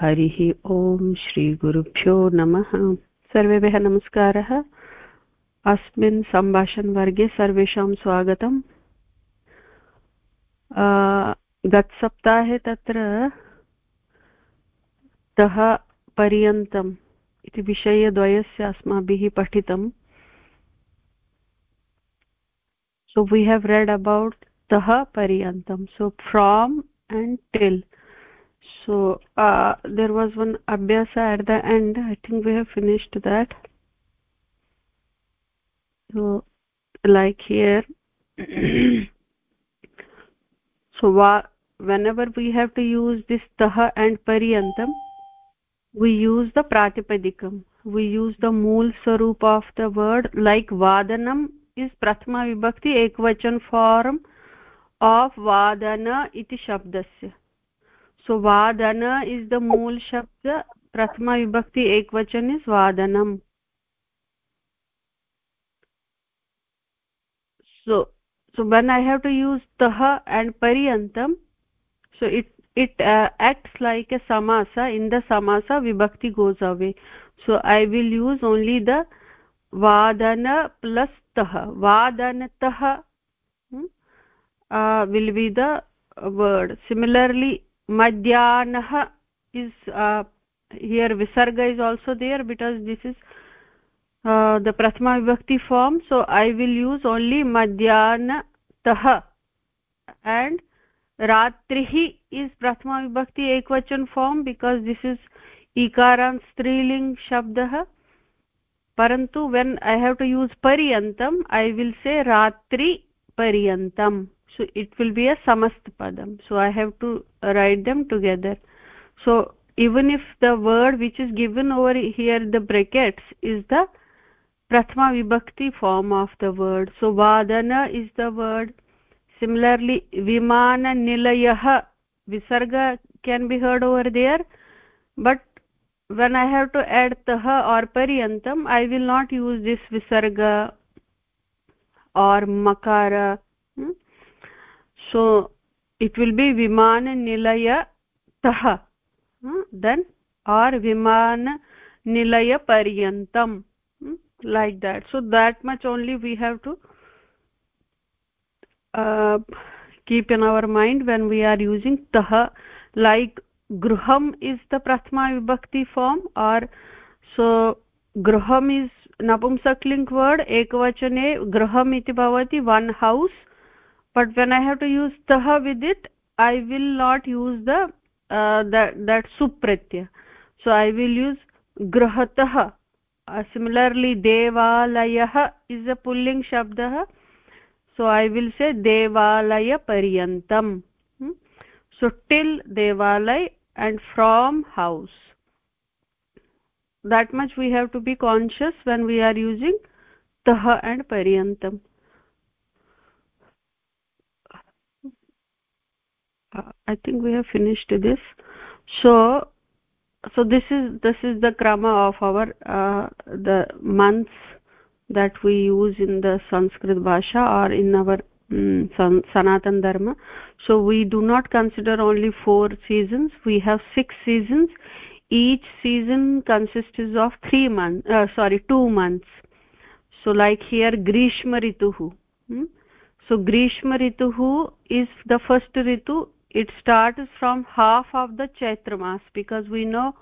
हरिः ॐ श्रीगुरुभ्यो नमः। सर्वेभ्यः नमस्कारः। अस्मिन् सम्भाषणवर्गे सर्वेषां स्वागतम्। गतसप्ताहे तत्र तः पर्यन्तम् इति विषयद्वयस्य अस्माभिः पठितम्। So we have read about tah paryantam so from and till so uh, there was one abhyasa at the end i think we have finished that so like here so whenever we have to use this tah and paryantam we use the pratipadikam we use the mool sarup of the word like vadanam is prathama vibhakti ekvachan form of vadana iti shabdasya so vadana is the mool shabd prathama vibhakti ekvachan is vadanam so so when i have to use tah and paryantam so it it uh, acts like a samasa in the samasa vibhakti goes away so i will use only the vadana plus tah vadanatah hmm? uh, will be the word similarly madhyanah is uh, here visarga is also there because this is uh, the prathama vibhakti form so i will use only madhyanatah and ratrihi is prathama vibhakti ekvachan form because this is ikaran striling shabdah parantu when i have to use paryantam i will say ratri paryantam so it will be a samast padam. So i have to write them together. So even if the word which is given over here the brackets is the prathama vibhakti form of the word. So vadana is the word. Similarly vimana nilayah visarga can be heard over there. But when i have to add tah or paryantam i will not use this visarga or makara? So it will be viman nilaya tah hmm? then or viman nilaya paryantam hmm? like that so that much only we have to uh, keep in our mind when we are using tah like gruham is the prathama vibhakti form or so gruham is napumsakling word ekvachane graham iti bhavati one house but when i have to use tah with it i will not use the uh, that that supratyaya so i will use grahatah uh, similarly devalayah is a pulling shabdah so i will say devalaya paryantam. Hmm? so till devalay and from house. That much we have to be conscious when we are using tah and paryantam uh, i think we have finished this. So so this is this is the krama of our uh, the months that we use in the sanskrit bhasha or in our um, san sanatan dharma. So we do not consider only four seasons. We have six seasons. Each season consists of 3 months uh, sorry 2 months. So like here grishma rituhu. Hmm? so grishma rituhu is the first ritu it starts from half of the chaitra mas because we know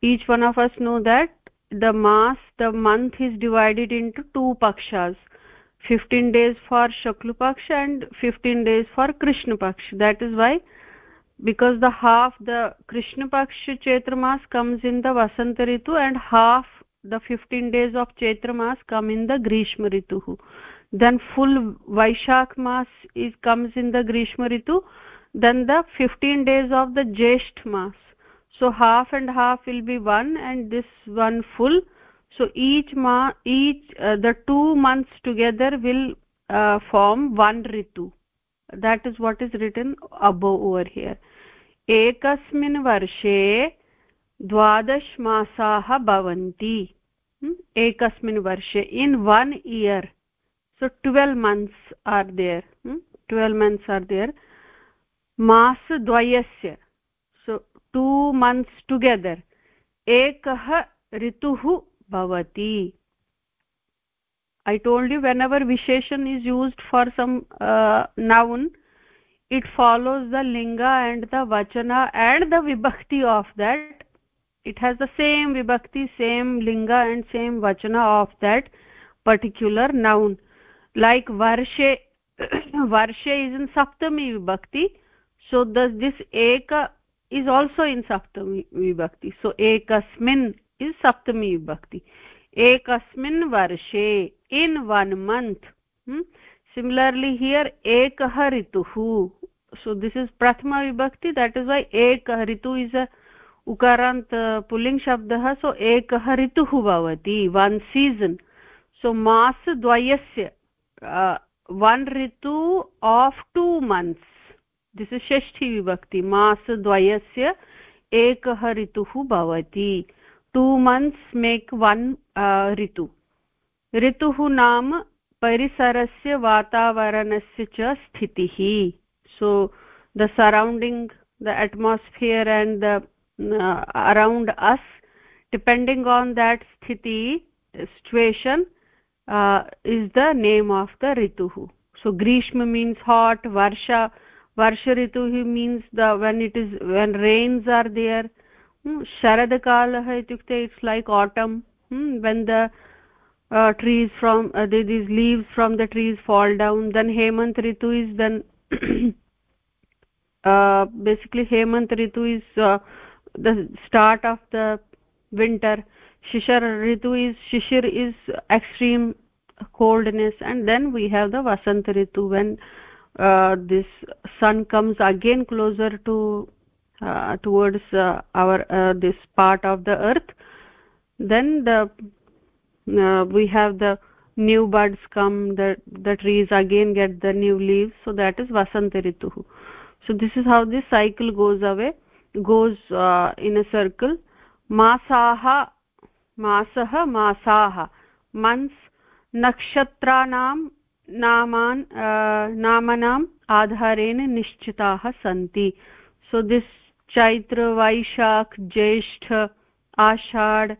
each one of us know that the mass the month is divided into two pakshas. 15 days for shaklu paksha and 15 days for krishna paksha that is why because the half the krishna paksha chaitra mas comes in the vasanta ritu and half the 15 days of chaitra mas come in the grishma ritu. Then full vaishak mas is comes in the grishma ritu then the 15 days of the jesht mas so half and half will be one and this one full so each ma each uh, the two months together will uh, form one ritu that is what is written above over here एकस्मिन् वर्षे द्वादश मासाः भवन्ति एकस्मिन् वर्षे in one year so 12 months are there hmm? 12 months are मासद्वयस्य so two months together एकः ऋतुः भवति। I told you when our विशेषन् is used for some noun it follows the लिङ्गा and the वचना एण्ड् द विभक्ति of that it has the same विभक्ति same लिङ्गा and same वचना of that particular noun like वर्षे वर्षे is in सप्तमी विभक्ति so this this एक इस् आल्सो इन् सप्तमी विभक्ति सो एकस्मिन् इस् सप्तमी विभक्ति एकस्मिन् वर्षे in one month similarly here एकः ऋतुः सो दिस् इस् प्रथमा विभक्ति देट् इस् वै एकः ऋतु इस् अ उकारान्त पुल्लिङ्ग् शब्दः सो एकः ऋतुः भवति वन् सीज़न् सो मासद्वयस्य one Ritu of two months this is षष्ठी विभक्ति मासद्वयस्य एकः ऋतुः भवति टु मन्त्स् मेक् वन् ऋतु ऋतुः नाम परिसरस्य वातावरणस्य च स्थितिः so the surrounding the atmosphere and the around us depending on that स्थिति situation is the name of the ऋतुः सो ग्रीष्म मीन्स् हाट् वर्षा varsha rituh means the when it is when rains are there hmm, sharad kalah itukte it's like autumn hmm, when the uh, trees from uh, these leaves from the trees fall down then hemant ritu is then uh, basically hemant ritu is uh, the start of the winter. Shishar ritu is shishir is extreme coldness and then we have the vasant ritu when uh, uh, this sun comes again closer to uh, towards uh, our uh, this part of the earth. Then the uh, we have the new buds come the the trees again get the new leaves. So that is vasanta Ritu. so this is how this cycle goes away goes uh, in a circle. Masaha masaha masaha months nakshatranam नामान् नामनाम् आधारेण निश्चिताः सन्ति। So this Chaitra Vaishakh Jyeshtha, Ashadh,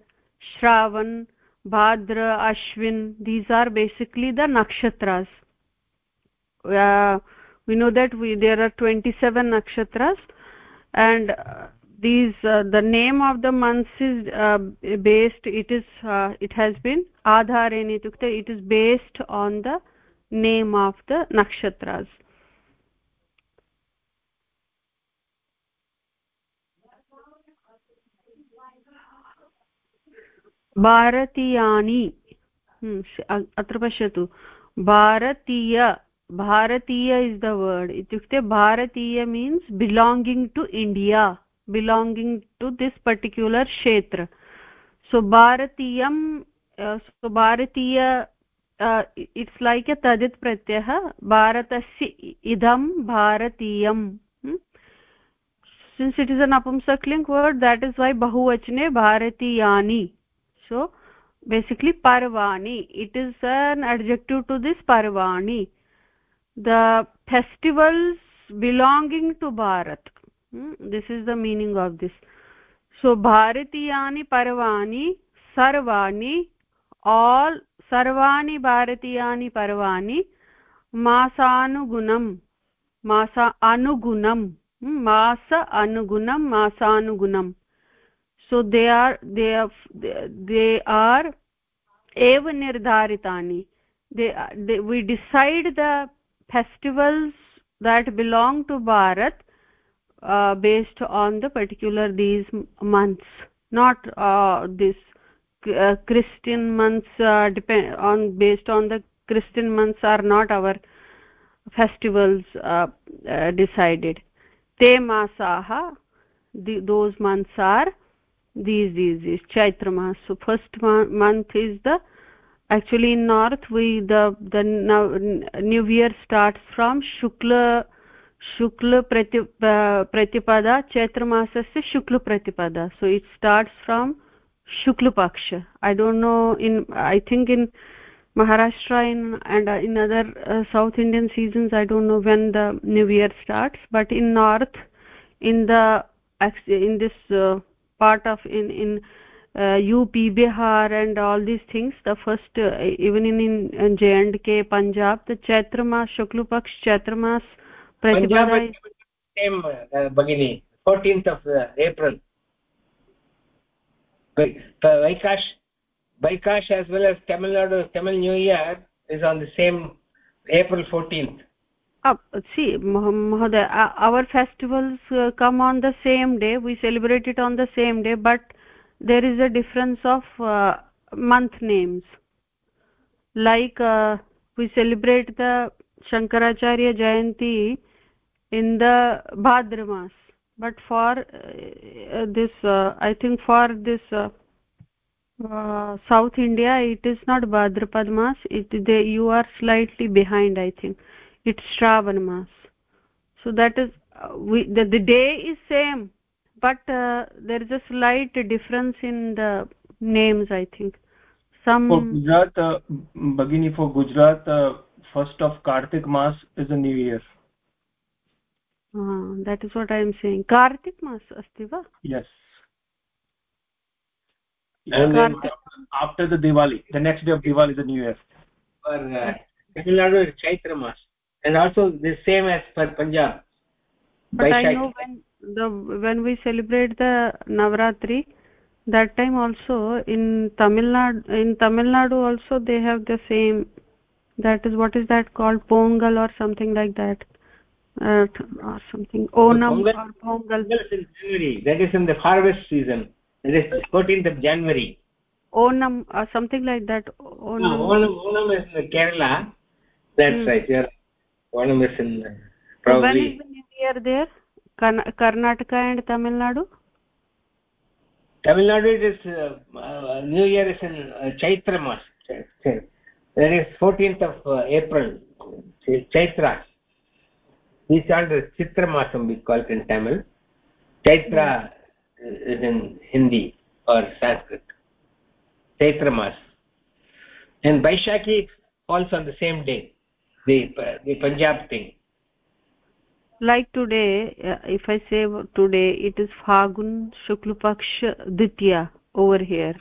Shravan, Bhadra, Ashwin these are basically the नक्षत्रास् we know that we there are twenty seven नक्षत्रास् and these the name of the months is based it is it has been आधारेण इत्युक्ते it is based on the name of the nakshatras भारतीयानि अत्र पश्यतु भारतीय bharatiya is the word itukte bharatiya means belonging to india belonging to this particular kshetra so bharatiyam uh, so it's like a तदित् प्रत्ययः भारतस्य इदं भारतीयम् since it is an अपुंसक्लिङ्क् word that is why बहुवचने भारतीयानि सो बेसिक्लि पर्वाणि it is an adjective to this पर्वाणि the festivals belonging to Bharat this is the meaning of this so भारतीयानि पर्वाणि सर्वाणि all hmm? masa anugunam masanugunam so they are they are they are ev nirdharitani they, they we decide the festivals that belong to bharat uh, based on the particular these months not uh, this uh, christian months uh, depend on based on the christian months are not our festivals uh, uh, decided. Te those months are these these these. Chaitra mas so first month is the actually in north we the the new year starts from shukla shukla pratipada chaitra masasya shukla pratipada. So it starts from shukla paksha i don't know in i think in maharashtra in and uh, in other uh, south indian seasons i don't know when the new year starts but in north in the in this uh, part of in in uh, UP Bihar and all these things the first uh, even in in, in J&K Punjab the Chaitra Mas Shukla Paksh Chaitra Mas Punjab same uh, bagini 14th of uh, April Vaikash Vaikash as well as Tamil Nadu Tamil New Year is on the same April 14th uh, see Mahoday, our festivals uh, come on the same day. We celebrate it on the same day but there is a difference of uh, month names. Like uh, we celebrate the shankaracharya jayanti in the bhadramas but for uh, this uh, i think for this uh, uh, south india it is not bhadrapad mas it they you are slightly behind i think. It's shravan mas. So that is uh, we the, the day is same but uh, there is a slight difference in the names i think. Some for gujarat bagini for gujarat first of kartik mas is a new year uh, that is what i am saying. Kartik mas asti va yes. And then after the diwali the next day of diwali is a new year. For uh, tamil nadu chaitra mas. And also the same as for punjab. But Baishak. i know when the when we celebrate the navratri that time also in tamil nadu in tamil nadu also they have the same. That is what is that called? Pongal or something like that uh, or something onam pongal, or pongal is in january that is in the harvest season it is 14th of january onam or something like that onam no, onam, onam is in kerala that's hmm. right you're Onam is in probably. When is the new year there? Karnataka and Tamil Nadu? Tamil Nadu it is uh, uh, New Year is in uh, Chaitra Mas. That is 14th of uh, April. Chaitra. These are the Chitra Masam we call it in Tamil. Chaitra is in Hindi or Sanskrit. Chaitra Mas. And Vaishakhi falls on the same day the the punjab thing like today uh, if i say today it is phagun shukla paksh ditya over here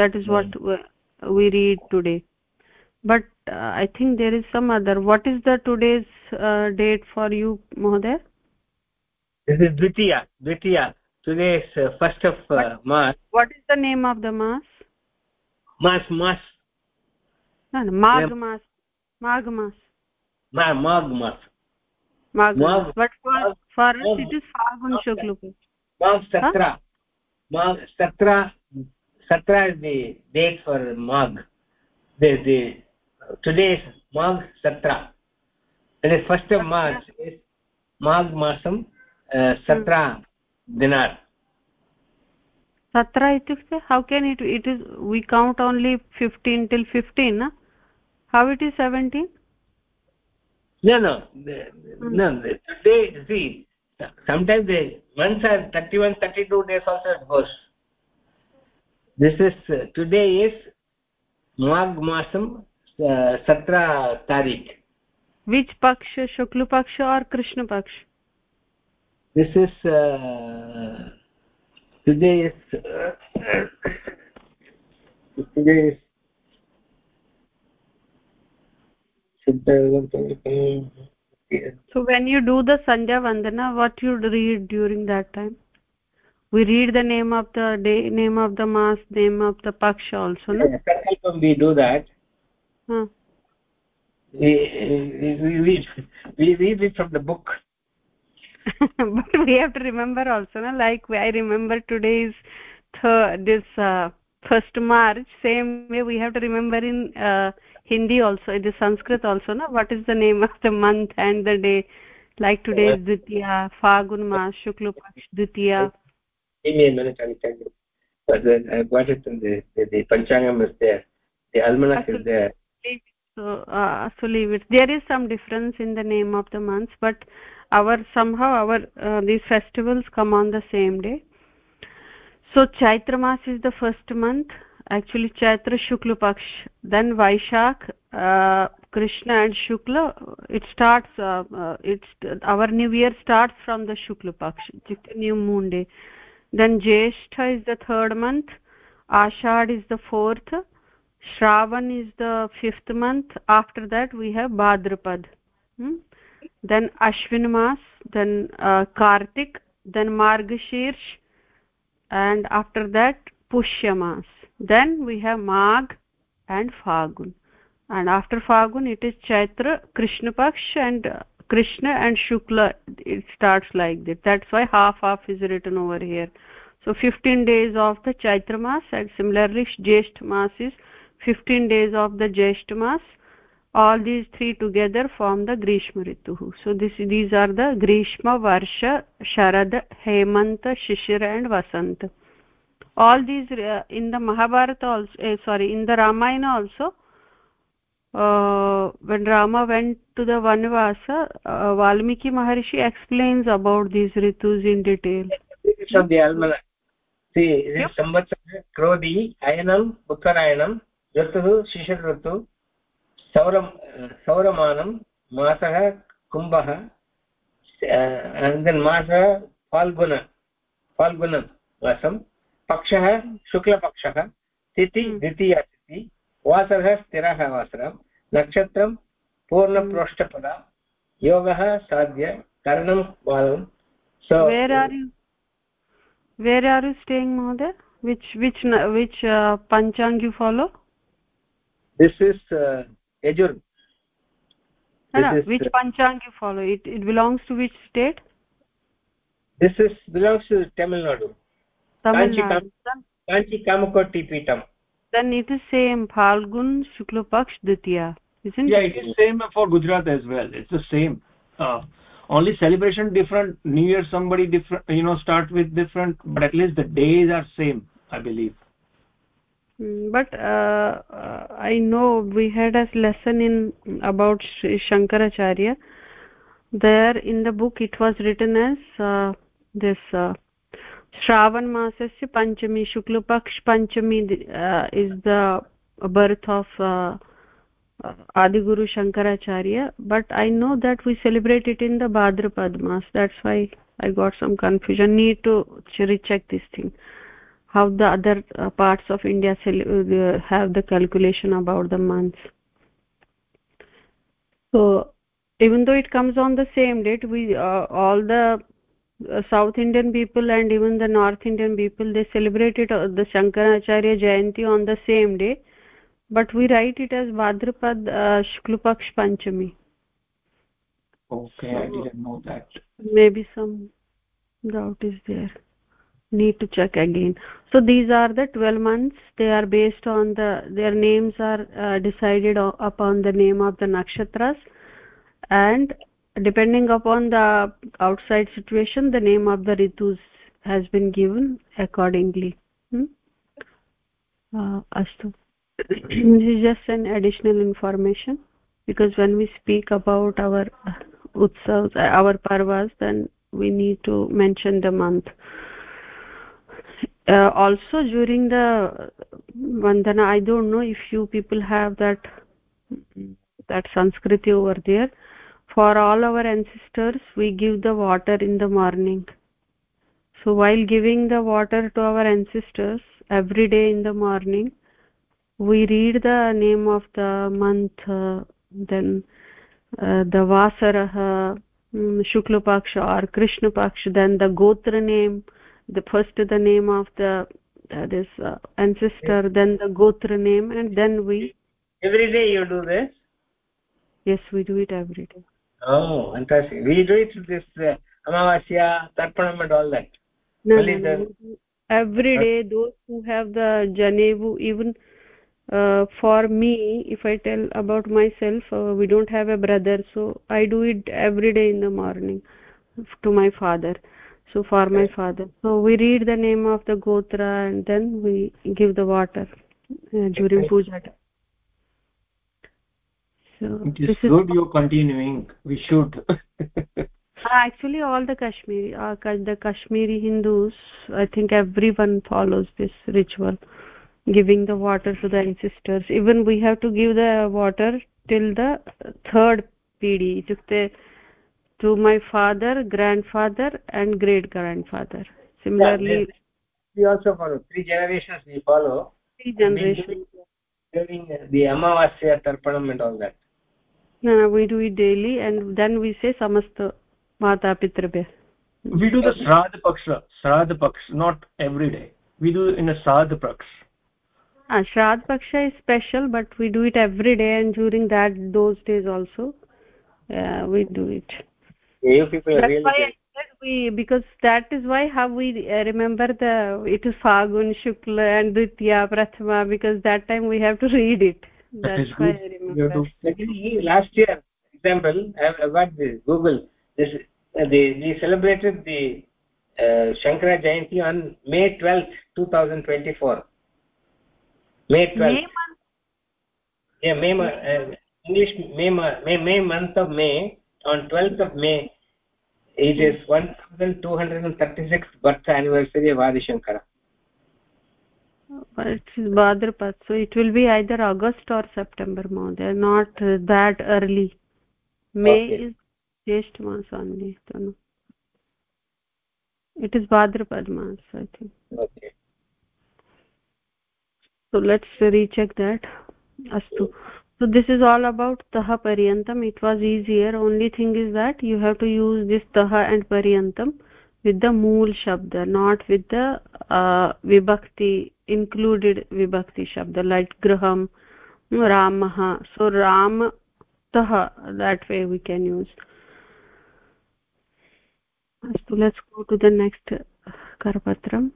that is what we read today but uh, i think there is some other. What is the today's uh, date for you mohoday? This is ditya ditya today is uh, first of uh, what, march. what is the name of the mass? Mass mass no, no mag mass. Mag mass. Mag mas mag but for for us it is fagun shukla mag satra. Mag satra satra is the date for mag the the today is mag satra and the first of march is mag masam uh, satra dinar satra itukte how can it it is we count only 15 till 15 na how it is 17 no no no today see sometimes the months are 31 32 days also goes this is uh, today is mag masam 17 tarikh which paksha shukla paksha or krishna paksha this is uh, today is uh, today is so when you do the sandhya vandana what you read during that time? We read the name of the day name of the mass name of the paksha also no? Yeah, we do that. We, we, we, we read it from the book. But we have to remember also no? like i remember today's th this uh, first march same way we have to remember in uh, hindi also it is sanskrit also no what is the name of the month and the day? Like today is ditya fagun mas shukla paksh ditya give me a minute i'll tell you but then i got it in the the, the panchangam is there. The almanac is there so uh, so leave it. There is some difference in the name of the months but our somehow our uh, these festivals come on the same day. So chaitra mas is the first month. Actually chaitra shukla paksh then vaishak uh, krishna and shukla. It starts uh, uh, it's our new year starts from the shukla paksh new moon day. Then jeshtha is the third month. Ashad is the fourth shravan is the fifth month. After that we have bhadrapad. Hmm? then ashwin mas then uh, kartik then margashirsh and after that pushya mas. Then we have magh and phagun and after phagun it is chaitra krishna paksh and uh, krishna and shukla. It starts like that that's why half half is written over here. So 15 days of the chaitra mas and similarly jesht mas is 15 days of the jeshtmas all these three together form the grishma ritu so this these are the grishma varsha sharad hemant shishir and vasant. All these uh, in the mahabharata also uh, sorry in the ramayana also uh, when rama went to the vanvasa uh, valmiki maharishi explains about these ritus in detail. Of the almanac see this samvatsara krodi ayanam uttarayanam ऋतुः शिशिर ऋतु सौर सौरमानं मासः कुम्भः अनन्तरं मासः फाल्गुन फाल्गुनं मासं पक्षः शुक्लपक्षः तिथि हम्म। द्वितीया तिथि वासरः स्थिरः वासरः नक्षत्रं पूर्णप्रोष्ठपदा योगः साध्य करणं बालं so where are you? Where are you staying mohoday which which which uh, panchang you follow? This is uh, ejur. No, which uh, panchang you follow? It it belongs to which state? This is belongs to tamil nadu. Kanchi kamakoti pitam then it is same phalgun shukla paksh ditiya isn't yeah it is same for gujarat as well. It's the same. Uh, only celebration different new year somebody different you know start with different but at least the days are same i believe Mm, but uh, uh, i know we had a lesson in about shankaracharya. There in the book it was written as uh, this uh, shravan masasya panchami shukla paksh panchami uh, is the birth of uh, uh adi guru shankaracharya. But i know that we celebrate it in the bhadrapada mas that's why i got some confusion. Need to recheck this thing. uh, how the other uh, parts of india uh, have the calculation about the months. So even though it comes on the same date we uh, all the uh, south indian people and even the north indian people they celebrate it uh, the shankaracharya jayanti on the same day. But we write it as bhadrapad uh, shuklapaksh panchami. Okay so, i didn't know that. Maybe some doubt is there need to check again. So these are the 12 months. They are based on the their names are uh, decided upon the name of the nakshatras. And depending upon the outside situation the name of the ritus has been given accordingly. Hmm? uh, astu. This is just an additional information. Because when we speak about our utsavs our parvas then we need to mention the month uh, also during the vandana i don't know if you people have that that sanskriti over there. For all our ancestors we give the water in the morning. So while giving the water to our ancestors every day in the morning we read the name of the month uh, then uh, the vasarah um, shukla paksha or krishna paksha then the gotra name the first the name of the uh, this uh, ancestor then the gotra name and then we every day you do this? Yes we do it every day. Oh fantastic. We do it this uh, amavasya tarpanam and all that. No, no, no. every day those who have the janevu even uh, for me if i tell about myself uh, we don't have a brother so i do it every day in the morning to my father so for my father. So we read the name of the gotra and then we give the water uh, during puja so it is good you're continuing. We should. Actually all the kashmiri uh, the kashmiri hindus i think everyone follows this ritual giving the water to the ancestors. Even we have to give the water till the third pidi itukte to my father grandfather and great grandfather similarly yeah, we also follow. Three generations we follow. Three generations. during the amavasya tarpanam and all that. No, no we do it daily and then we say samasta mata pitrabhya we do the sradha paksha sradha paksha not every day. We do in a sradha paksha. Uh, Shrad Paksha is special, but we do it every day, and during that those days also, uh, we do it. You people are That's really why we because that is why how we uh, remember the it is Fagun Shukla and Ditya Prathama because that time we have to read it. That's that why I remember. Last year, example, I got this Google. This uh, they, we celebrated the uh, Shankara Jayanti on May 12th, 2024 may 12 may month yeah may uh, english may, may may month of may on 12th of may it is 1236th birth anniversary of adi shankara it oh, is bhadrapad so it will be either august or september they're not that early. May okay. is just month only so no. it is bhadrapad month i think. Okay. So let's recheck that. Astu hmm. So this is all about tah paryantam. It was easier. Only thing is that you have to use this tah and paryantam with the mool shabda not with the uh, vibhakti included vibhakti shabda like graham ramah so ram tah that way we can use. Astu let's go to the next karpatram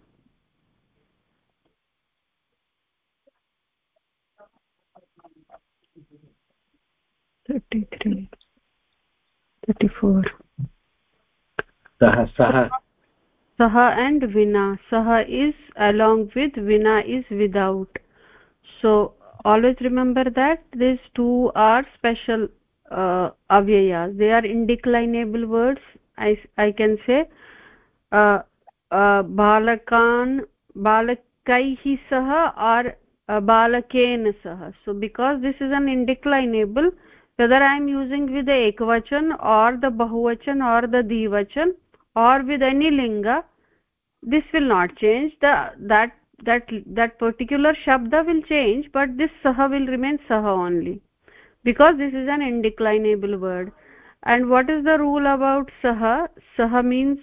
33 34 sah sah sah and vina. Sah is along with vina is without. So always remember that these two are special uh, avyayas. They are indeclinable words i i can say. Uh, uh, balakan balakaihi sah or uh, balaken sah so because this is an indeclinable whether i am using with the ekvachan or the bahuvachan or the dvachan or with any linga this will not change. The that that that particular shabda will change but this saha will remain saha only because this is an indeclinable word. And what is the rule about saha? Saha means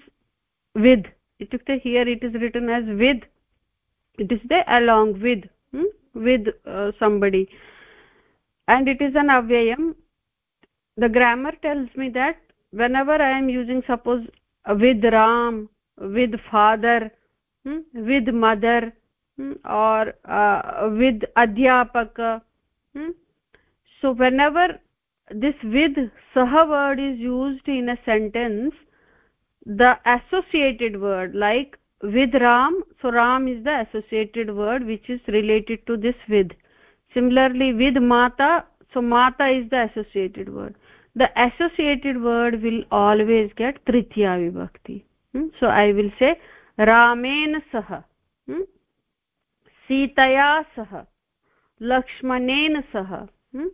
with. Itukte here it is written as with. It is the along with hmm? with uh, somebody and it is an avyayam the grammar tells me that whenever i am using suppose with ram with father hmm, with mother hmm, or uh, with adhyapak hmm. so whenever this with sah word is used in a sentence the associated word like with ram so ram is the associated word which is related to this with similarly with mata so mata is the associated word the associated word will always get tritiya vibhakti hmm? so i will say ramen sah hmm? सीतया सह lakshmanen sah hmm?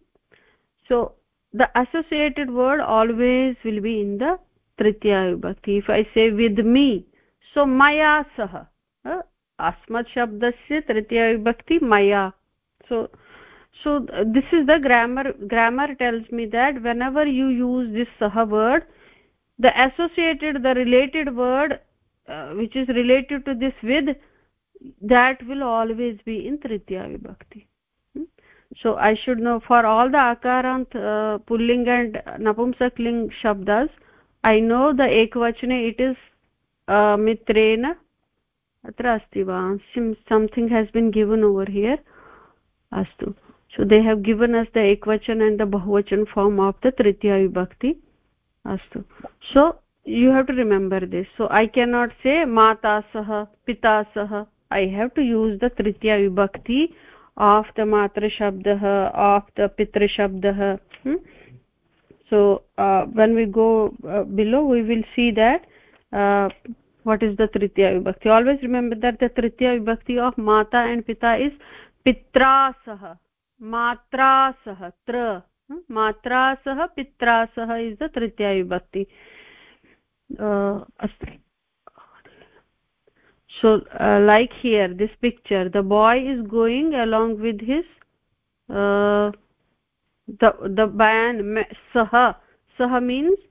so the associated word always will be in the tritiya vibhakti if i say with me so maya sah uh, asmat shabdasya tritiya vibhakti maya so so uh, this is the grammar grammar tells me that whenever you use this saha word the associated the related word uh, which is related to this with that will always be in tritiya vibhakti hmm? so i should know for all the akarant uh, pulling and napumsakling shabdas i know the ekvachane it is uh, mitrena atra asti va something has been given over here astu so they have given us the ekvachan and the bahuvachan form of the tritiya vibhakti. Astu. So you have to remember this. So i cannot say mata sah pita sah i have to use the tritiya vibhakti of the matra shabdah of the pitra shabdah hmm? so uh, when we go uh, below we will see that uh, what is the tritiya vibhakti. Always remember that the tritiya vibhakti of mata and pita is pitra sah मात्रा सह त्र मात्रा सह पित्रा सह is the तृतीया विभक्ति अस्ति so like here this picture the boy is going along with his the Ben सः सः means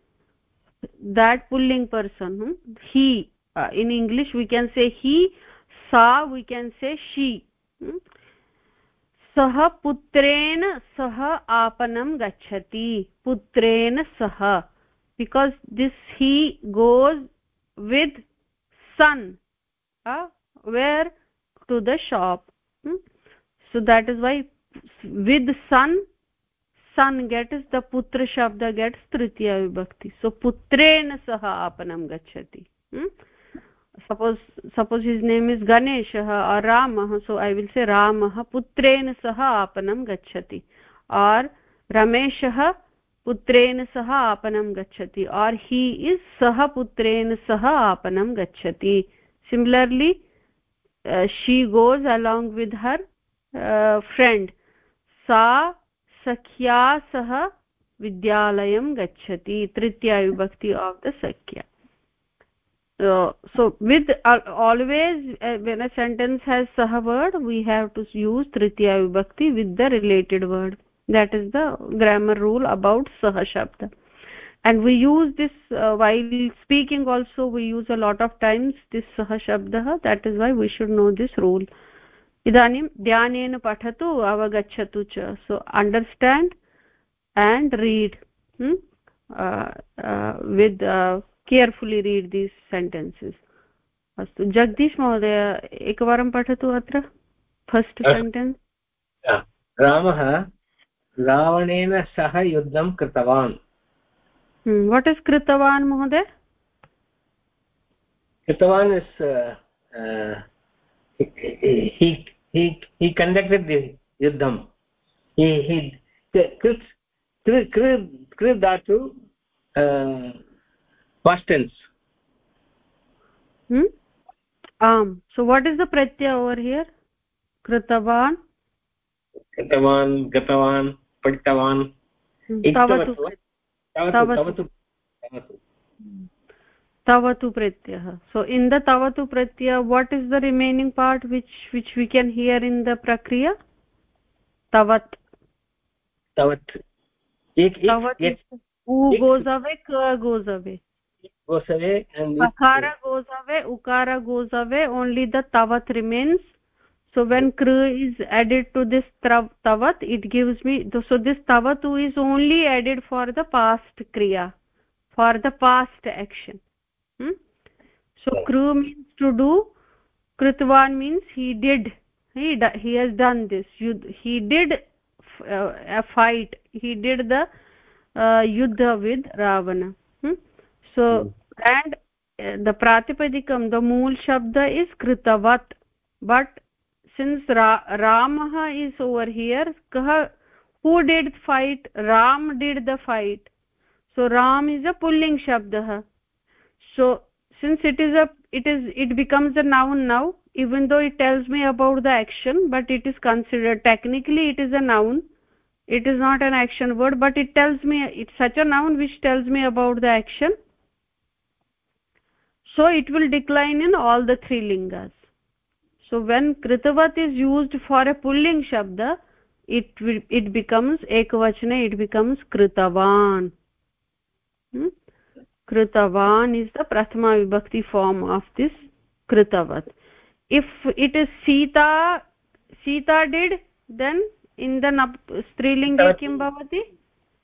that pulling person he? In English we can say he सा वी केन् से शी सह पुत्रेण सह आपणं गच्छति। पुत्रेण सह। Because this he goes with son where to the shop so that is why with son son gets the पुत्र शब्द गेट्स् तृतीया विभक्ति सो पुत्रेण सह आपणं गच्छति? Suppose suppose his name is ganeshah or ramah so i will say ramah putrena saha apanam gachati or rameshah पुत्रेण सह आपणं गच्छति और् ही इस् सह पुत्रेण सह आपणं गच्छति similarly she goes along with her friend सा सख्या सह विद्यालयं गच्छति तृतीया विभक्ति आफ् द सख्या so with uh, always uh, when a sentence has saha word we have to use tritiya vibhakti with the related word. That is the grammar rule about sah shabda and we use this uh, while speaking also we use a lot of times this sah shabdah that is why we should know this rule. Idanim dhyanena pathatu avagachatu cha. So understand and read. Hmm? uh, uh, with uh, carefully read these sentences. अस्तु जगदीश महोदय एकवारं पठतु अत्र first sentence रामः रावणेन सह युद्धं कृतवान्। What is कृतवान् महोदय? कृतवान् इस् हि कण्डक्टेड् दि युद्धं। कृ धातु past tense um so what is the Pratyaya over here कृतवान् कृतवान् गतवान् पठितवान् tavatu tavatu tavatu pratyah so in the tavatu pratyah what is the remaining part which which we can hear in the prakriya tavat tavat ek tavat u goes away goes away goes away and akara goes away ukara goes away only the tavat remains so when kr is added to this tavat it gives me so this tavatu is only added for the past kriya for the past action hmm? so kru means to do krutvan means he did he he has done this he did uh, a fight he did the uh, yuddha with ravana hmm? So hmm. and uh, the pratipadikam the mool shabda is kritavat but since Ra ramah is over here kah who did fight ram did the fight so ram is a pulling shabdah so since it is a it is it becomes a noun now even though it tells me about the action but it is considered technically it is a noun it is not an action word but it tells me it's such a noun which tells me about the action so it will decline in all the three lingas. So when kritavat is used for a pulling shabda it it becomes ekvachana it becomes kritavan. Hmm? kritavan is the prathama vibhakti form of this kritavat. If it is sita sita did then in the strilinge kim bhavati?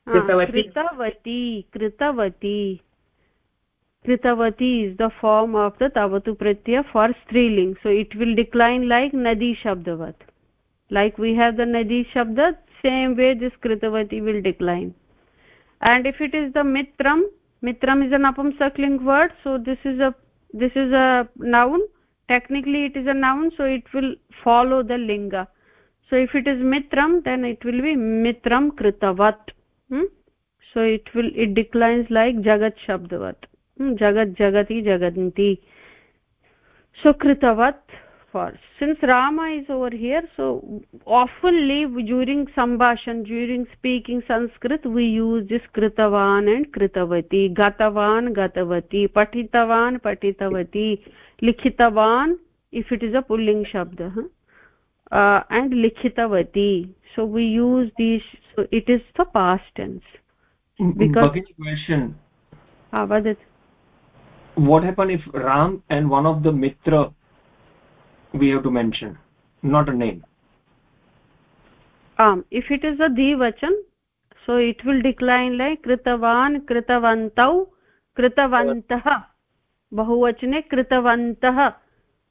Kritavati kritavati kritavati is the form of the tavatu pratyaya for striling. So it will decline like nadi shabdavat. Like we have the nadi shabda same way this kritavati will decline. And if it is the mitram mitram is an apumsakling word. So this is a this is a noun. Technically it is a noun. So it will follow the linga. So if it is mitram then it will be mitram kritavat. Hmm? so it will it declines like jagat shabdavat? जगत् जगति जगन्ति। सुकृतवत् for since Ram is over here so often live during सम्भाषण during speaking Sanskrit we use this कृतवान् and कृतवती गतवान् गतवती पठितवान् पठितवती लिखितवान् इफ् इट् इस् अ पुल्लिङ्ग् शब्दः एण्ड् लिखितवती so we use these so it is the past tense वदतु what happen if ram and one of the mitra we have to mention not a name um if it is a dvachan so it will decline like kritavan kritavantau kritavantah bahuvachane kritavantah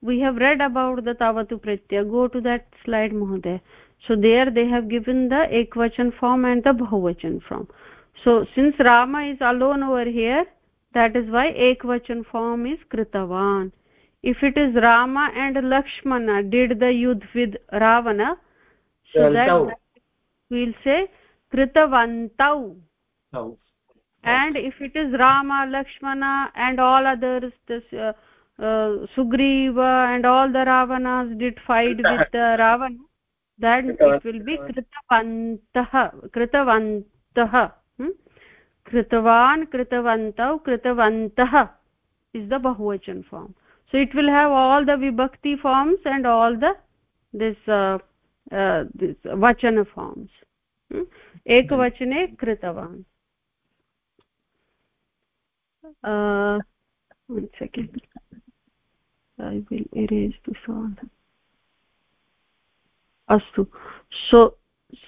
we have read about the tavatu pratyaya go to that slide mohoday so there they have given the ekvachan form and the bahuvachan form so since rama is alone over here that is why ekvachan form is kritavan. If it is rama and lakshmana did the yudh with ravana so that we'll say kritavantau oh. and if it is rama lakshmana and all others this uh, uh, sugriva and all the ravanas did fight with uh, ravana then it will be kritavantah kritavantah hmm? kritavan kritavantau kritavantah is the bahuvachan form so it will have all the vibhakti forms and all the this uh, uh, this vachana forms hmm? ekavachane kritavan uh, one second i will erase this one astu so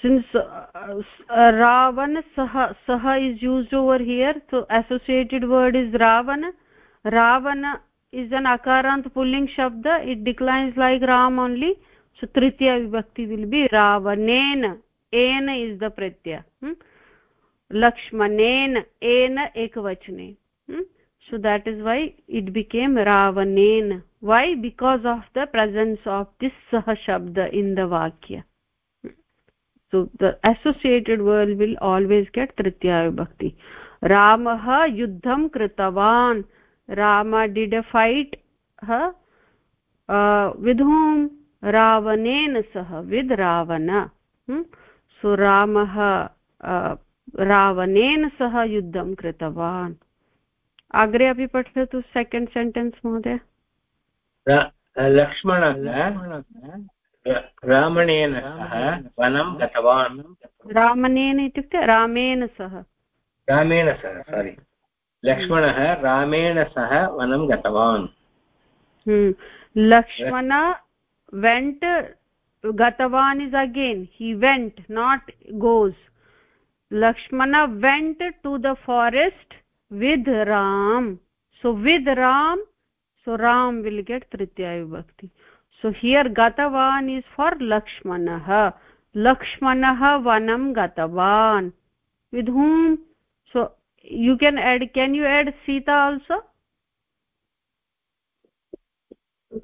since uh, uh, ravan sah sah is used over here so associated word is ravan ravana is an akarant pulling shabda it declines like ram only so tritiya vibhakti will be ravanena ena is the pratyaya hmm? lakshmanena ena ekavachane hmm? so that is why it became ravanena why because of the presence of this sah shabda in the vakya so the associated word will always get tritiya vibhakti ramah yuddham kritavan rama did a fight huh? uh, with whom ravanena sah with ravana hmm? so ramah uh, रावणेन सह युद्धं कृतवान् अग्रे अपि पठतु second sentence महोदय लक्ष्मणः रामणेन सह वनं गतवान्। रामणेन इत्युक्ते रामेण सह। रामेण सह सारि लक्ष्मणः रामेण सह वनं गतवान्। लक्ष्मण वेण्ट् गतवान् is again he went not goes Lakshman went to the forest with Ram. So with Ram so ram will get tritiya vibhakti so here गतवान् इस् फार् लक्ष्मणः लक्ष्मणः वनं गतवान् with whom so you can add can you add Sita also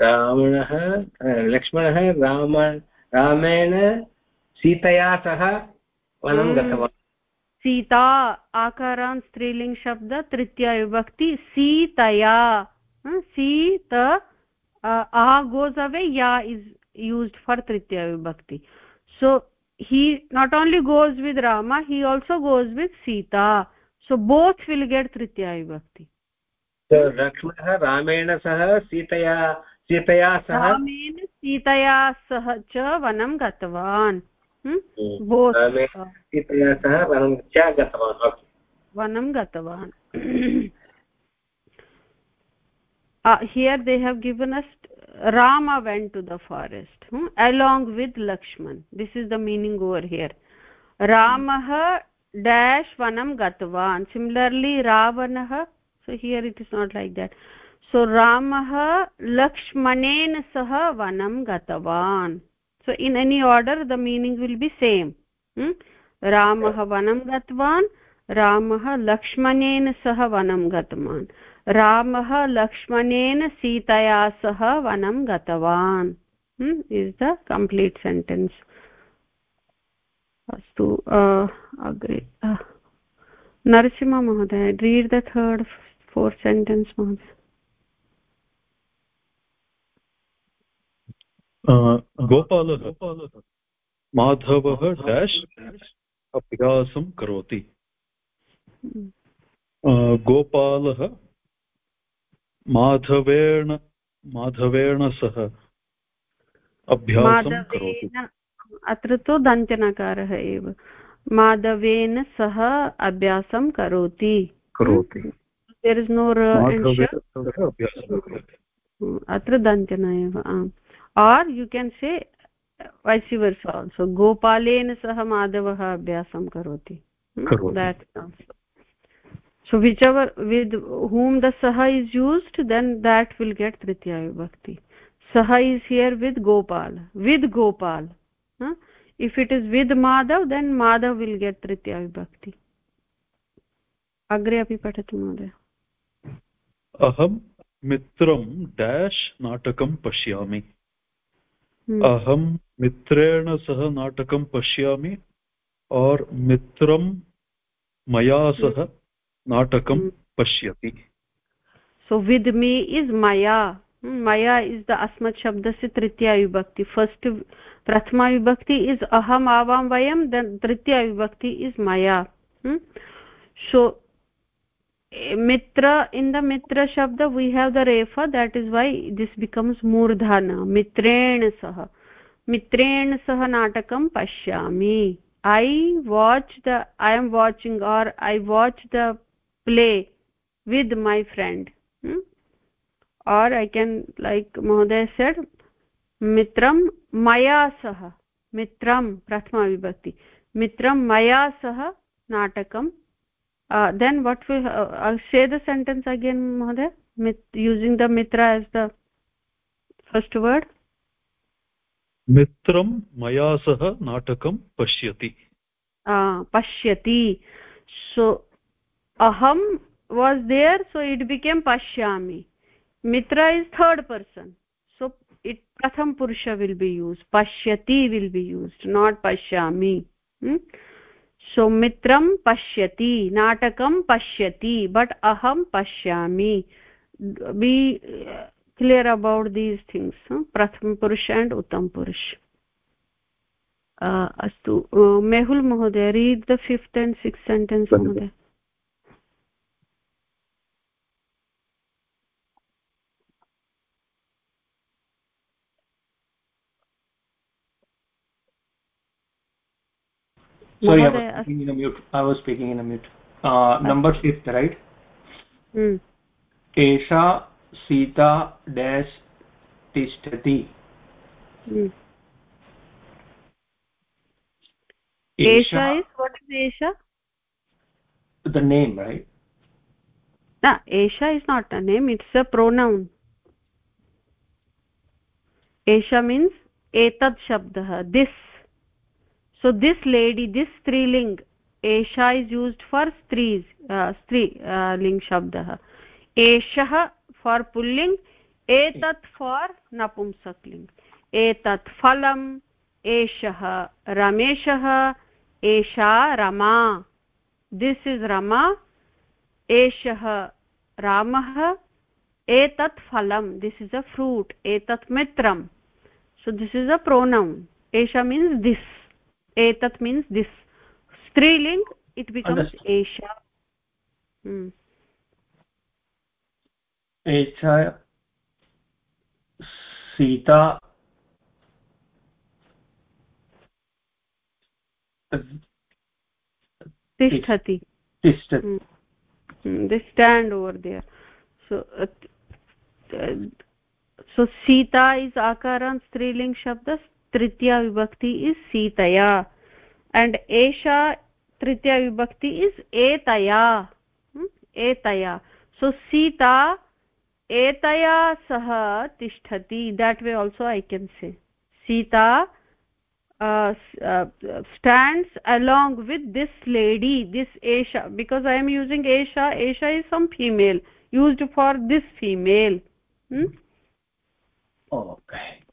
रामणः लक्ष्मणः राम रामेण सीतया सह वनं गतवान् सीता आकारान् स्त्रीलिङ्ग् शब्द तृतीया विभक्ति सीतया सीत आ goes away ya is used for tritiya vibhakti so he not only goes with rama he also goes with sita so both will get tritiya vibhakti so lakshmanah rameण सह सीतया सीतया सह रामेण सीतया सह च वनं गतवान् सीतया सह वनं च गतवान् वनं गतवान् uh, here they have given us rama went to the forest hmm? along with lakshman. This is the meaning over here. Ramah dash vanam gatvan similarly ravanah so here it is not like that. So ramah lakshmanen sah vanam gatvan so in any order the meaning will be same hmm? ramah vanam gatvan ramah lakshmanen sah vanam gatvan रामः लक्ष्मणेन सीतया सह वनं गतवान्। Is the complete sentence अस्तु अग्रे नरसिंहमहोदय read the third four sentence महोदय। गोपालः माधवः डेश् अभ्यासं करोति। गोपालः माधवेन माधवेन सह अभ्यासं करोति। अत्र तु दन्त्यनकारः एव। माधवेन सह अभ्यासं करोति। करोति। देर् इस् नो अत्र दन्त्यन एव आम्। आर् यु केन् से वैसिवर्स् आल्सो गोपालेन सह माधवः अभ्यासं करोति। So whichever with whom the saha is used then that will get tritiya vibhakti saha is here with gopal with gopal huh? if it is with madhav then madhav will get tritiya vibhakti अग्रे अपि पठतु महोदय अहं मित्रं dash नाटकं पश्यामि अहं मित्रेण सह नाटकं पश्यामि और मित्रं मया सह नाटकं पश्यति। सो विद् मी इस् मया मया इस् द अस्मत् शब्दस्य तृतीया विभक्ति फस्ट् प्रथमा विभक्ति इस् अहम् आवां वयं तृतीया विभक्ति इस् मया सो मित्र इन् द मित्र शब्द we have the ref that is why this becomes मूर्धन मित्रेण सह मित्रेण सह नाटकं पश्यामि I watch the I am watching or I watch the play with my friend hmm? or i can like mohoday said mitram maya sah mitram prathama vibhakti mitram maya sah natakam uh, then what will uh, i'll say the sentence again mohoday Mit, using the mitra as the first word मित्रं मया सह नाटकं पश्यति पश्यति सो aham was there so it became pashyami mitra is third person so it pratham purusha will be used pashyati will be used not pashyami hmm? so mitram pashyati natakam pashyati but aham pashyami be clear about these things huh? pratham purusha and uttam purusha अस्तु मेहुल् महोदय read the fifth and six sentence महोदय sorry i was speaking in a mute i was speaking in a mute uh, number 5th right hmm esha sita dash tishtati hmm esha is what is esha the name right no esha is not a name it's a pronoun esha means etat shabdah this so this lady this striling esha is used for strees uh, stri uh, ling shabdah eshah for pulling etat for napumsakling. Etat phalam eshah rameshah esha rama. This is rama. Eshah ramah etat phalam. This is a fruit. Etat mitram. So this is a pronoun. Esha means this etat means this striling it becomes esha hmm esha sita tishtati tishtati they stand over there so uh, uh, so sita is akaran striling shabdas tritiya vibhakti is sitaya and esha tritiya vibhakti is etaya hmm? etaya so sita etaya sah tishtati that way also i can say sita uh, uh, stands along with this lady this esha because i am using esha esha is some female used for this female hmm? okay hmm.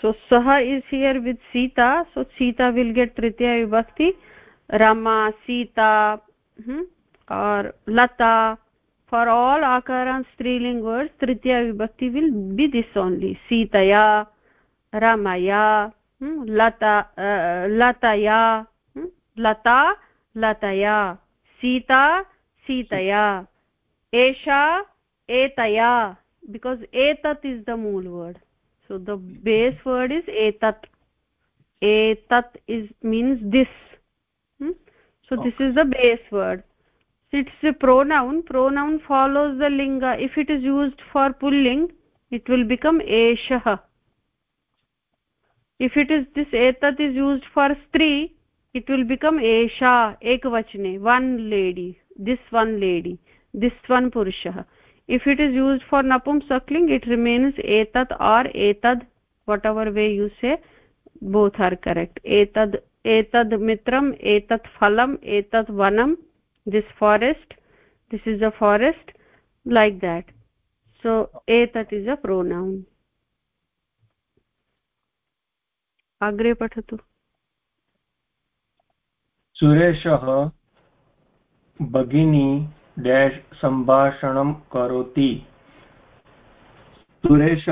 So saha is here with sita so sita will get tritiya vibhakti rama sita hmm? or lata for all akaran striling words tritiya vibhakti will be this only sitaya ramaya hmm? lata uh, lataya hmm? lata lataya sita sitaya esha etaya because etat is the mool word so the base word is etat. Etat is means this. Hmm? so okay. this is the base word. It's a pronoun. Pronoun follows the linga. If it is used for pulling it will become eshah. If it is this etat is used for stri it will become esha ekvachane. One lady. This one lady. This one purushah if it is used for napumsakling it remains etat or etad whatever way you say both are correct etad etad mitram etat phalam etat vanam this forest this is a forest like that so etat is a pronoun अग्रे पठतु सुरेशः भगिनी dash संभाषण करोती। सुरेश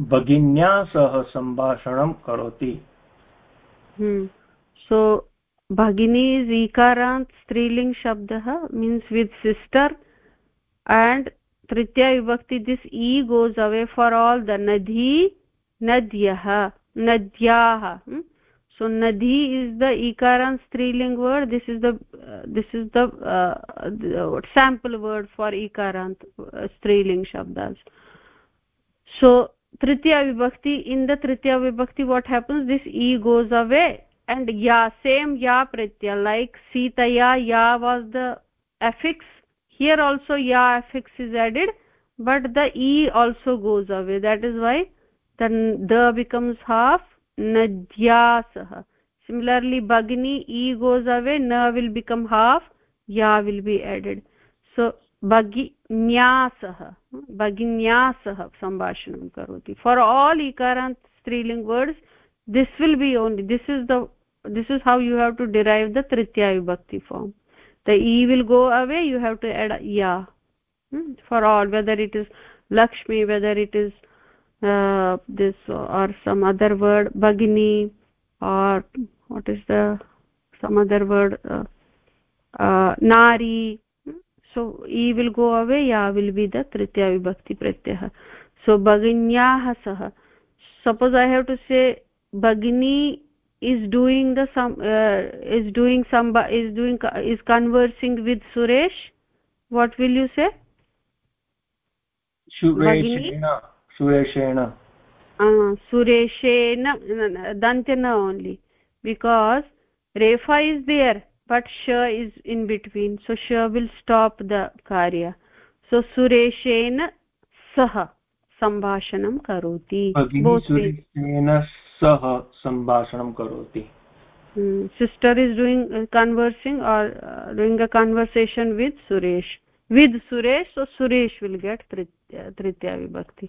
भगिन्या सह संभाषण करोती। सो hmm. भगिनी is स्त्रीलिंग शब्द मीन्स विथ सिस्टर एंड तृतीय विभक्ति this E goes away for all the नदी, नद्य, नद्या hmm? So nadhi is the ikaran striling word. This is the uh, this is the, uh, the sample word for ikarant uh, striling shabdas. So tritiya vibhakti in the tritiya vibhakti what happens? This e goes away. And ya same ya pratyaya like sitaya ya was the affix. Here also ya affix is added. But the e also goes away. That is why then the becomes half नद्यासः similarly भगिनि ई goes away न will become half या will be added so भगिन्यासः भगिन्या सह सम्भाषणं करोति ऑल ई इकारान्त् स्त्रीलिंग words this will be only this is the this is how you have to derive the तृतीया विभक्ति form the E will go away you have to add या for all whether it is Lakshmi whether it is uh, this or some other word bagini or what is the some other word uh, uh, nari. So e will go away ya will be the tritya vibhakti pratyah. So baginyah sah. Suppose i have to say bagini is doing the some uh, is doing some is doing is conversing with suresh. What will you say? Bagini? सुरेशेण। सुरेशेन दन्त्य न only because रेफा is there but श is in between so श will stop the कार्य सो सुरेशेन सह सम्भाषणं करोति सुरेशेन सह सम्भाषणं करोति sister is doing conversing or doing a conversation with Suresh with Suresh so Suresh will get तृतीया विभक्ति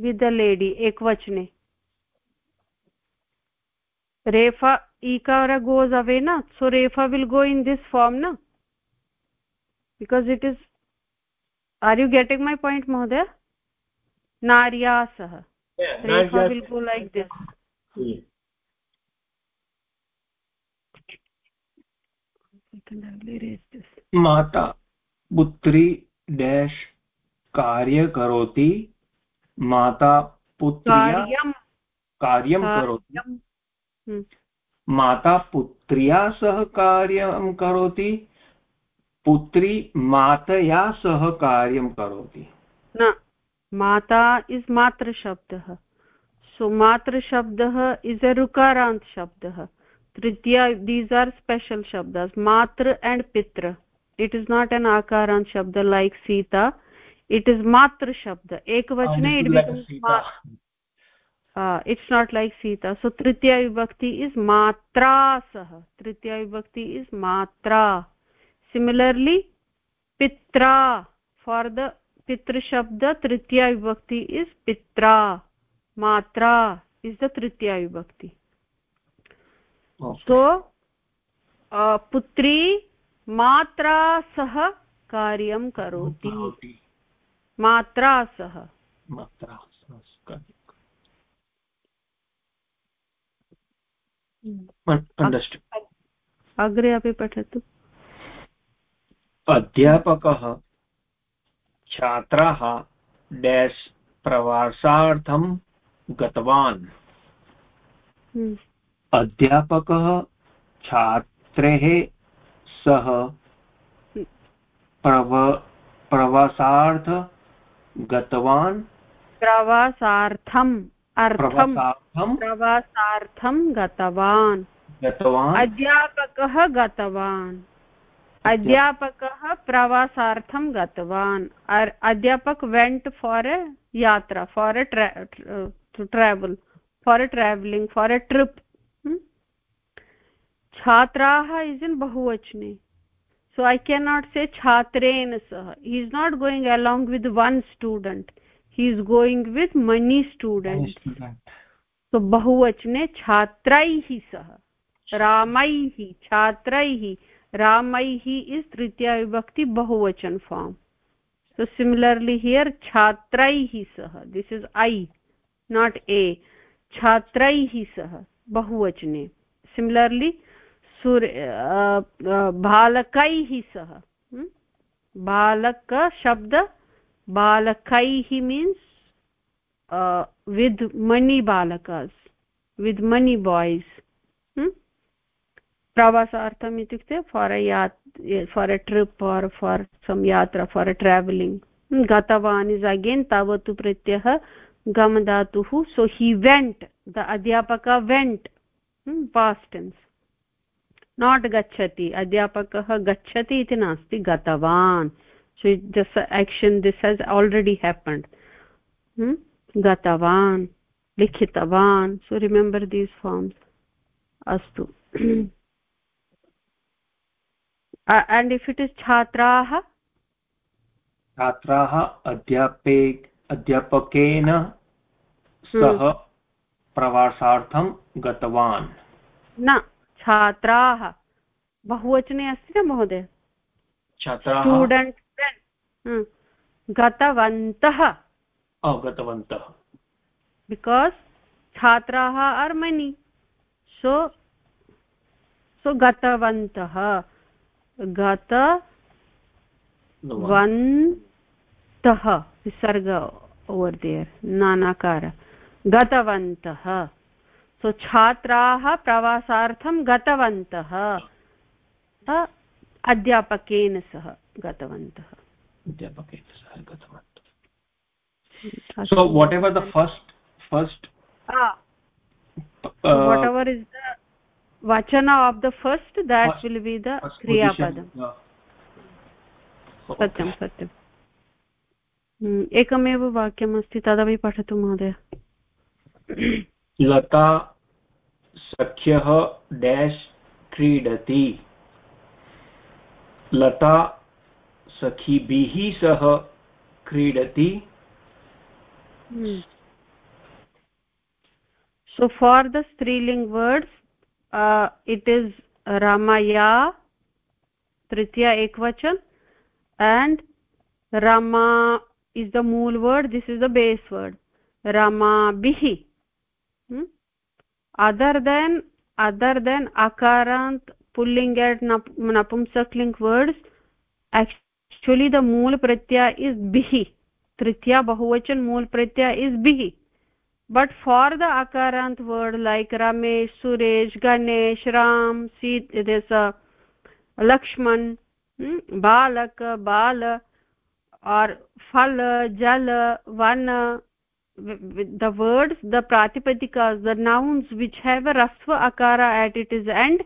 विद् द लेडी एकवचने रेफा ईकार गोज़् अवे ना so रेफा will go in this form न because it is are you getting my point महोदय नार्या सह रेफा will go like this माता पुत्री डेश् कार्य करोति माता पुत्र्या कार्यं करोति। हम्म। माता पुत्र्या सह कार्यं करोति पुत्री मातया सह कार्यं करोति। न माता इस् मातृशब्दः। सो मातृशब्दः इस् ए ऋकारान्त शब्दः। तृतीया दीस् आर् स्पेशल् शब्दस्। मातृ एण्ड् पितृ इट् इस् नाट् एन् आकारान्त शब्द लैक् सीता। इट् इस् मातृशब्द एकवचने it it's not like Sita so तृतीया विभक्ति इस् मात्रा सह तृतीया विभक्ति इस् मात्रा सिमिलर्लि पित्रा फार् द पितृशब्द तृतीया विभक्ति इस् पित्रा मात्रा इस् द तृतीया विभक्ति सो पुत्री मात्रा सह कार्यं करोति मात्रा सह अग्रे अपि पठतु। अध्यापकः छात्राः डेस् प्रवासार्थं गतवान्। हम्म। अध्यापकः छात्रैः सह प्रव प्रवासार्थ गतवान् प्रवासार्थम् अर्थं प्रवासार्थं गतवान्। गतवान्। अध्यापकः गतवान्। अध्यापकः प्रवासार्थं गतवान्। अध्यापक वेण्ट् फार् ए यात्रा for a travel for a travelling for a trip छात्राः इस् इन् बहुवचने। So i cannot say chhatren sah he is not going along with one student he is going with many students student. so bahuvachane chhatraihi sah ramaihi chhatraihi ramaihi is tritiya vibhakti bahuvachan form so similarly here chhatraihi sah this is i not a chhatraihi sah bahuvachane similarly सूर्य बालकैः सह। बालकशब्द बालकैः means with many बालकास् with many boys प्रवासार्थम् इत्युक्ते for a यात् for a trip or for some यात्रा for a travelling गतवान् is again तावत् प्रत्ययः गमधातुः सो हि वेण्ट् द अध्यापक वेण्ट् पास्टेन्स् नाट् गच्छति अध्यापकः गच्छति इति नास्ति गतवान् so just action this has already happened गतवान् लिखितवान् सो रिमेम्बर् दीस् फार्म्स् अस्तु एण्ड् इफ् इट् इस् छात्राः छात्राः अध्यापे अध्यापकेन सह प्रवासार्थं गतवान् न छात्राः बहुवचने अस्ति न महोदय? Student hmm. गतवन्तः। गतवन्तः बिकास् छात्राः आर् मनी सो सो गतवन्तः। गतवन्तः विसर्ग ओवर् देयर् नानाकार। गतवन्तः। सो छात्राः प्रवासार्थं गतवन्तः। अध्यापकेन सह गतवन्तः। अध्यापकेन वचन of the first that will be the क्रियापदं सत्यं सत्यम् हम्म, एकमेव वाक्यमस्ति तदपि पठतु महोदय। लता सख्यः डैश क्रीडति। लता सखीभिः सह क्रीडति। सो फॉर द स्त्रीलिङ्ग् वर्ड्स् इट् इस् रमया तृतीया एकवचन and Rama is the मूल् word this is the base word रमाभिः other than other than अकारान्त् पुल्लिङ्गेड् नपुंसक्लिङ्क् वर्ड्स् एक्चुलि द मूल् प्रत्यय इज़ बिहि तृतीय बहुवचन मूल प्रत्यय इज़ बिहि बट फॉर द अकारान्त् वर्ड लाइक रमेश सुरेश गणेश राम सी लक्ष्मण बालक बाल और फल जल वन the words the pratipadhikas the nouns which have a rasva akara at its end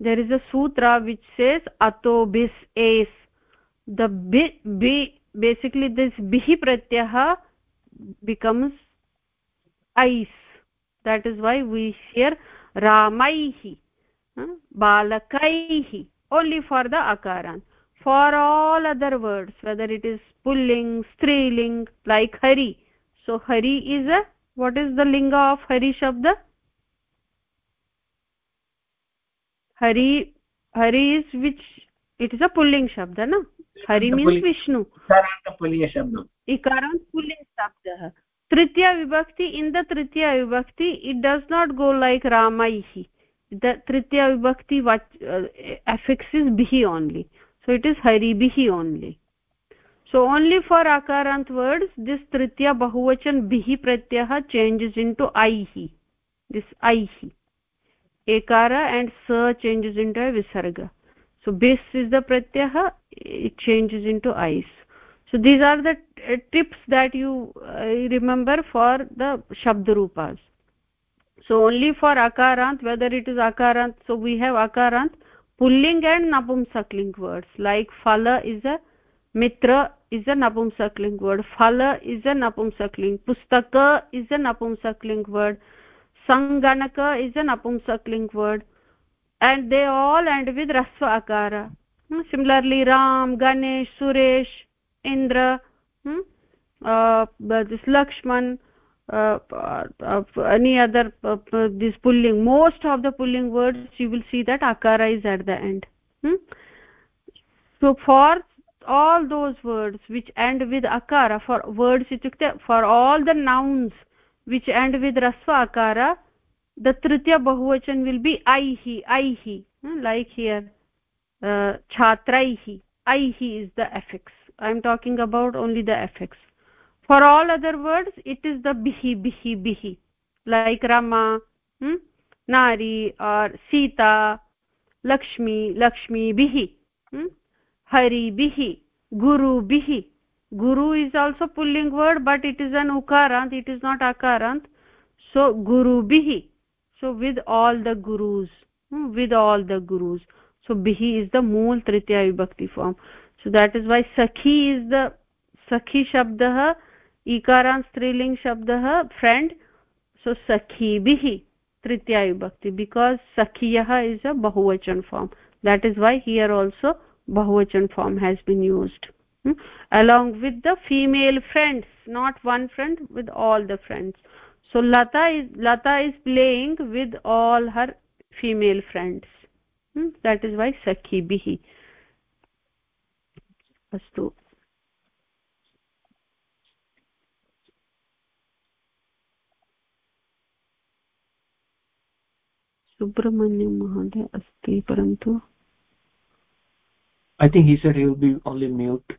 there is a sutra which says ato bis es. The bi, bi basically this bihi pratyah becomes ice. That is why we hear ramaihi balakaihi only for the akaran. For all other words whether it is pulling striling like hari so hari is a what is the linga of hari shabda hari hari is which it is a pulling shabda na hari means vishnu pulling shabda ikarant pulling shabda tritiya vibhakti in the tritiya vibhakti it does not go like ramaihi the tritiya vibhakti what uh, affixes bihi only so it is hari bihi only so only for akarant words this tritiya bahuvachan bihi pratyah changes into aihi this aihi ekara and sa changes into a visarga so bis is the pratyah it changes into ais so these are the uh, tips that you uh, remember for the shabd rupas so only for akarant whether it is akarant so we have akarant pulling and napumsakling words like phala is a mitra is a napumsakling word phala is a napumsakling pustaka is a napumsakling word sanganaka is a napumsakling word and they all end with rasva akara hmm? similarly ram ganesh suresh indra hmm? uh, this lakshman uh, uh, any other uh, this pulling most of the pulling words you will see that akara is at the end hmm? so for all those words which end with akara for words itukte for all the nouns which end with rasva akara the tritiya bahuvachan will be aihi aihi like here uh, chhatraihi aihi is the affix i am talking about only the affix for all other words it is the bihi bihi bihi like rama hmm? nari or sita lakshmi lakshmi bihi hmm? Haribihi gurubihi guru is also pulling word but it is an ukarant it is not akarant so gurubihi so with all the gurus hmm, with all the gurus so bihi is the mool tritiya vibhakti form so that is why sakhi is the sakhi shabdah ikarant striling shabdah friend so sakhi bihi tritiya vibhakti because sakhiyah is a bahuvachan form that is why here also bahuvachan form has been used hmm? along with the female friends not one friend with all the friends so lata is lata is playing with all her female friends hmm? that is why sakhi bihi astu Subrahmanyam महोदय अस्ति परन्तु i think he said he will be only mute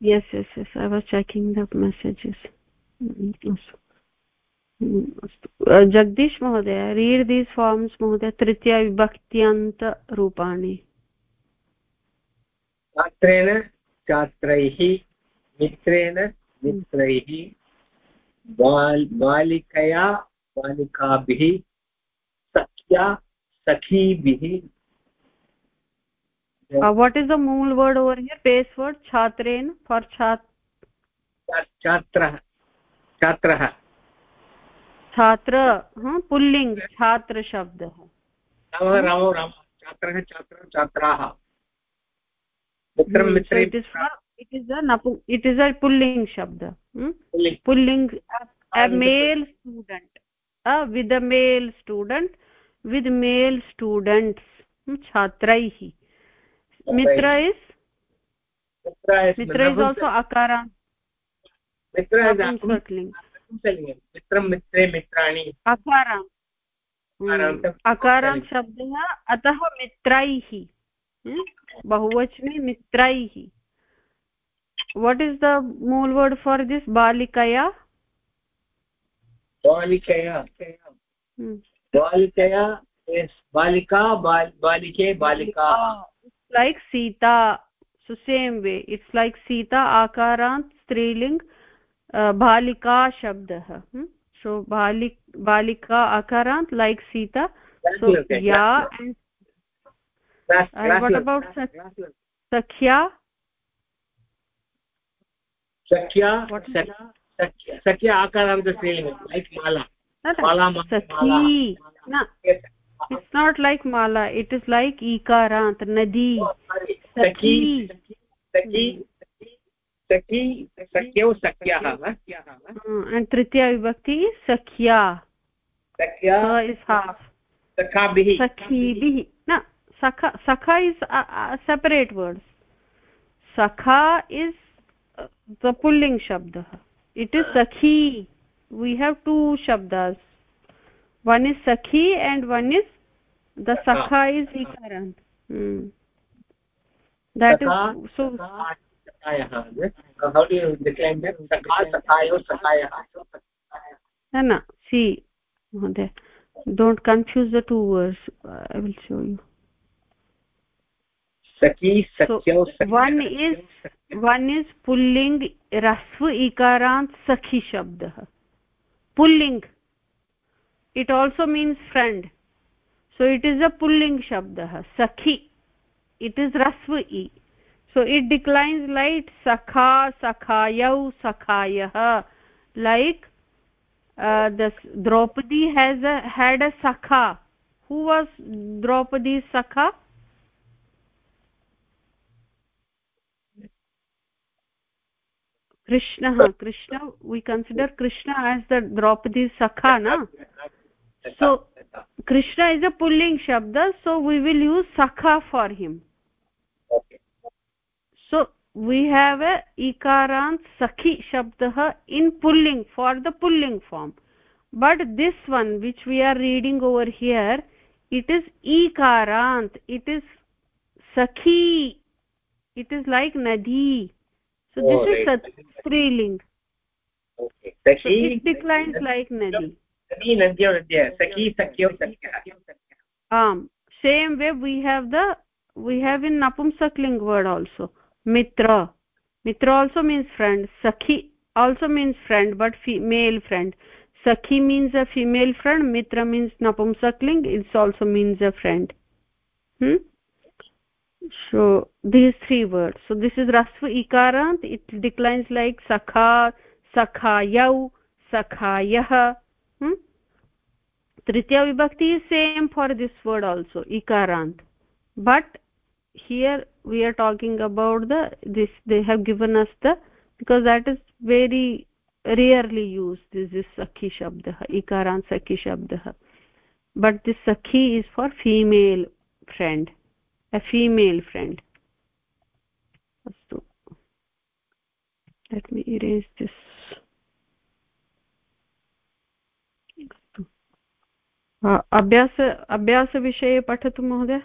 yes yes yes i was checking the messages Jagdish महोदय read these farms महोदय तृतीय विभक्त्यन्त रूपाणि छात्रेण छात्रैः मित्रेण मित्रैः बालिकया बालिकाभिः सख्या सखीभिः uh, what is the mool word over here base word chatren for chat छात्रः छात्रः छात्र pulling छात्र शब्दः रामो राम छात्रः छात्रः छात्राः मित्रं मित्रे it is a napu it is a pulling shabda hmm? pulling a, a male student uh, with a male student with male students hmm? chhatraihi mitra शब्दः अतः मित्रैः। hmm? बहुवचने मित्रैः। वट् इस् द मूल् वर्ड् फार् दिस् बालिकया? बालिकया। hmm. बालिका बालिके। बालिका। Like Sita so same way it's like Sita आकारान्त् स्त्रीलिङ्ग् बालिका शब्दः सो बालि बालिका आकारान्त् लैक् सीता सो या वाट् अबौट् सख्या सख्या आकारान्त स्त्रीलिङ्ग् लैक् माला सखी it's not like mala it is like ikarant nadi sakhi sakhi sakhi sakyau sakyah and vibhakti is sakhya sakhya is half sakhabih sakhibih na sakha sakha is a, a separate words sakha is uh, the pulling shabd it is sakhi we have two shabdas one is sakhi and one is the sakha is ikarant hmm. that is so how do you decline that sakha sakhayo sakhayah na see mohoday don't confuse the two words i will show you sakhi sakhyo so, one is one is pulling rasva ikarant sakhi shabdah pulling it also means friend. So it is a pulling shabdah sakhi. It is rasva so it declines like sakha sakhayau sakhayah. Like uh, the draupadi has a had a sakha. Who was draupadi's sakha? Krishna krishna we consider krishna as the draupadi's sakha na so krishna is a pulling shabda so we will use sakha for him. Okay. So we have a ikarant sakhi shabdah in pulling for the pulling form. But this one which we are reading over here it is ikarant it is sakhi it is like nadi so this oh, is right. striling okay. Sakhi so it declines like nadi same way we have the we have in napumsakling word also mitra. Mitra also means friend. Sakhi also means friend but female friend. Sakhi means a female friend mitra means napumsakling it also means a friend. Hmm? So these three words. So this is rasva ikarant. It declines like sakha sakhayau sakhayah hmm? tritiya vibhakti is same for this word also ikarant but here we are talking about the this they have given us the because that is very rarely used this is sakhi shabdah ikarant sakhi shabdah but this sakhi is for female friend a female friend astu let me erase this अभ्यास अभ्यासविषये पठतु महोदय।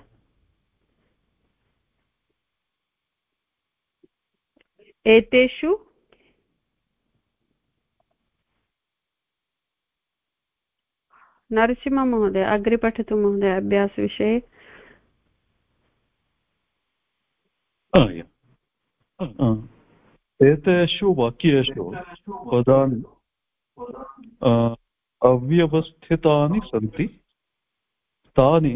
एतेषु नरसिंहमहोदय अग्रे पठतु महोदय अभ्यासविषये। एतेषु वाक्येषु पदानि अव्यवस्थितानि सन्ति। तानि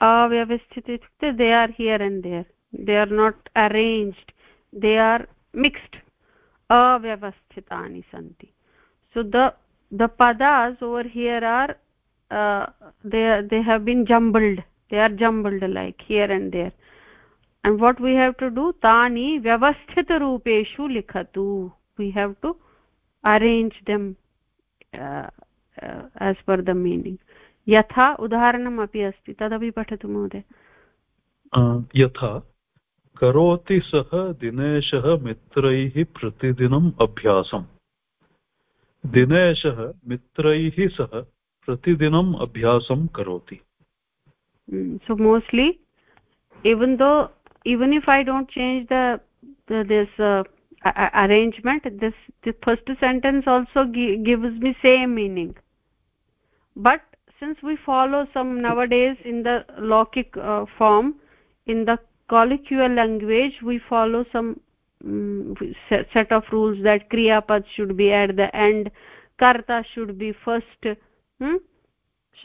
अव्यवस्थित। इत्युक्ते they are here and there they are not arranged they are mixed अव्यवस्थितानि सन्ति। So the the पदास् over here are they have been jumbled they are jumbled like here and there and what we have to do तानि व्यवस्थितरूपेषु लिखतु। We have to arrange them uh, uh, as per the meaning यथा उदाहरणम् अपि अस्ति तदपि पठतु महोदय यथा करोति सः दिनेशः मित्रैः प्रतिदिनम् अभ्यासम् दिनेशः मित्रैः सह प्रतिदिनम् अभ्यासं करोति mm, so mostly even though even if i don't change the, the this uh, uh, arrangement this the first sentence also gi gives me same meaning but since we follow some nowadays in the logic uh, form in the colloquial language we follow some um, set of rules that kriya pad should be at the end karta should be first hmm?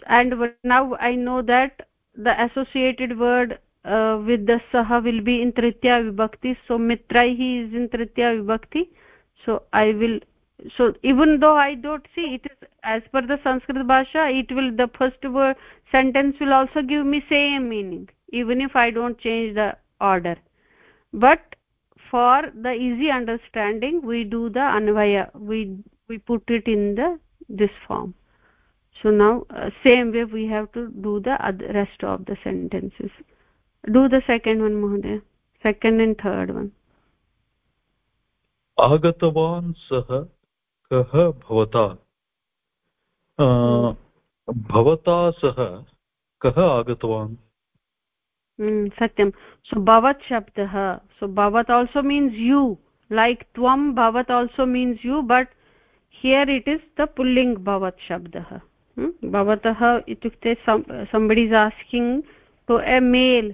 and now i know that the associated word uh, with the saha will be in tritya vibhakti. So mitraihi is in tritya vibhakti. So i will so even though i don't see it is as per the sanskrit bhasha it will the first word sentence will also give me same meaning even if i don't change the order. But for the easy understanding we do the anvaya we we put it in the this form. So now uh, same way we have to do the rest of the sentences do the second one महोदय second and third one आगतवान् सः कः भवता? भवता सह कः आगतवान्? सत्यं सो भवत् शब्दः। सो भवत् आल्सो मीन्स् यू लैक् त्वं भवत् also means you but here it is the pulling भवत् शब्दः। भवतः इत्युक्ते somebody is asking to a male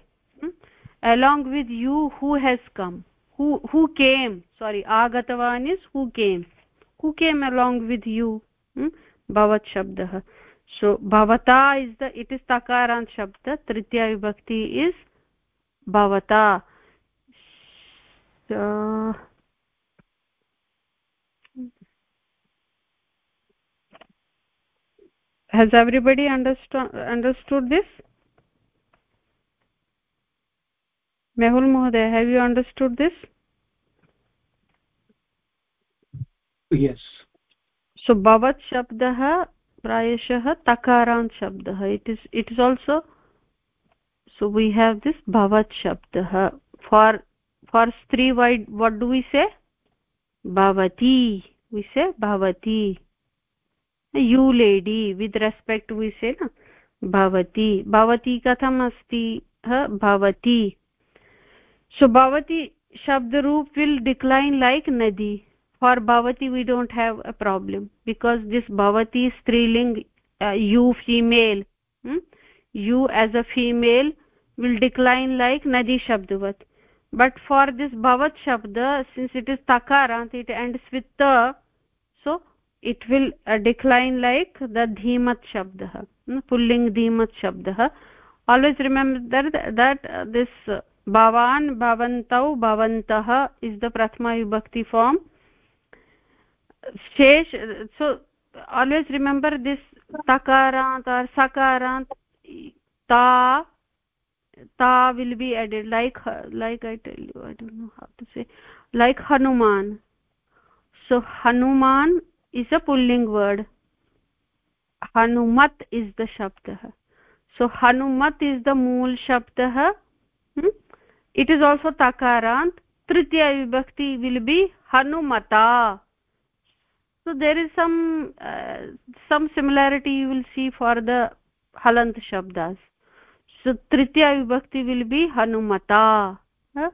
along with you who has come who who came sorry agatavan is who came who came along with you hmm? bhavat shabdah so bhavata is the it is takarant shabd tritiya vibhakti is bhavata so, has everybody understood understood this mehul mohoday have you understood this yes so bhavat shabdah prayashah takarant shabdah it is it is also so we have this bhavat shabdah for for stri why what do we say bhavati we say bhavati you lady with respect we say na bhavati bhavati katham asti ha bhavati so bhavati shabd roop will decline like nadi for bhavati we don't have a problem because this bhavati striling uh, you female hmm? you as a female will decline like nadi shabdvat but for this bhavat shabda since it is takarant it ends with ta so it will uh, decline like the dhimat shabdah hmm? pulling dhimat shabdah always remember that, that uh, this uh, भवान् भवन्तौ भवन्तः is the प्रथमा विभक्ति form शेष so always remember this तकारान्त् आर् सकारान्त् ता ता will be added like like I tell you I don't know how to say like Hanuman so Hanuman is a pulling word Hanumat is the शब्दः so Hanumat is the मूल् शब्दः it is also takarant tritiya vibhakti will be hanumata so there is some uh, some similarity you will see for the halant shabdas so tritiya vibhakti will be hanumata uh,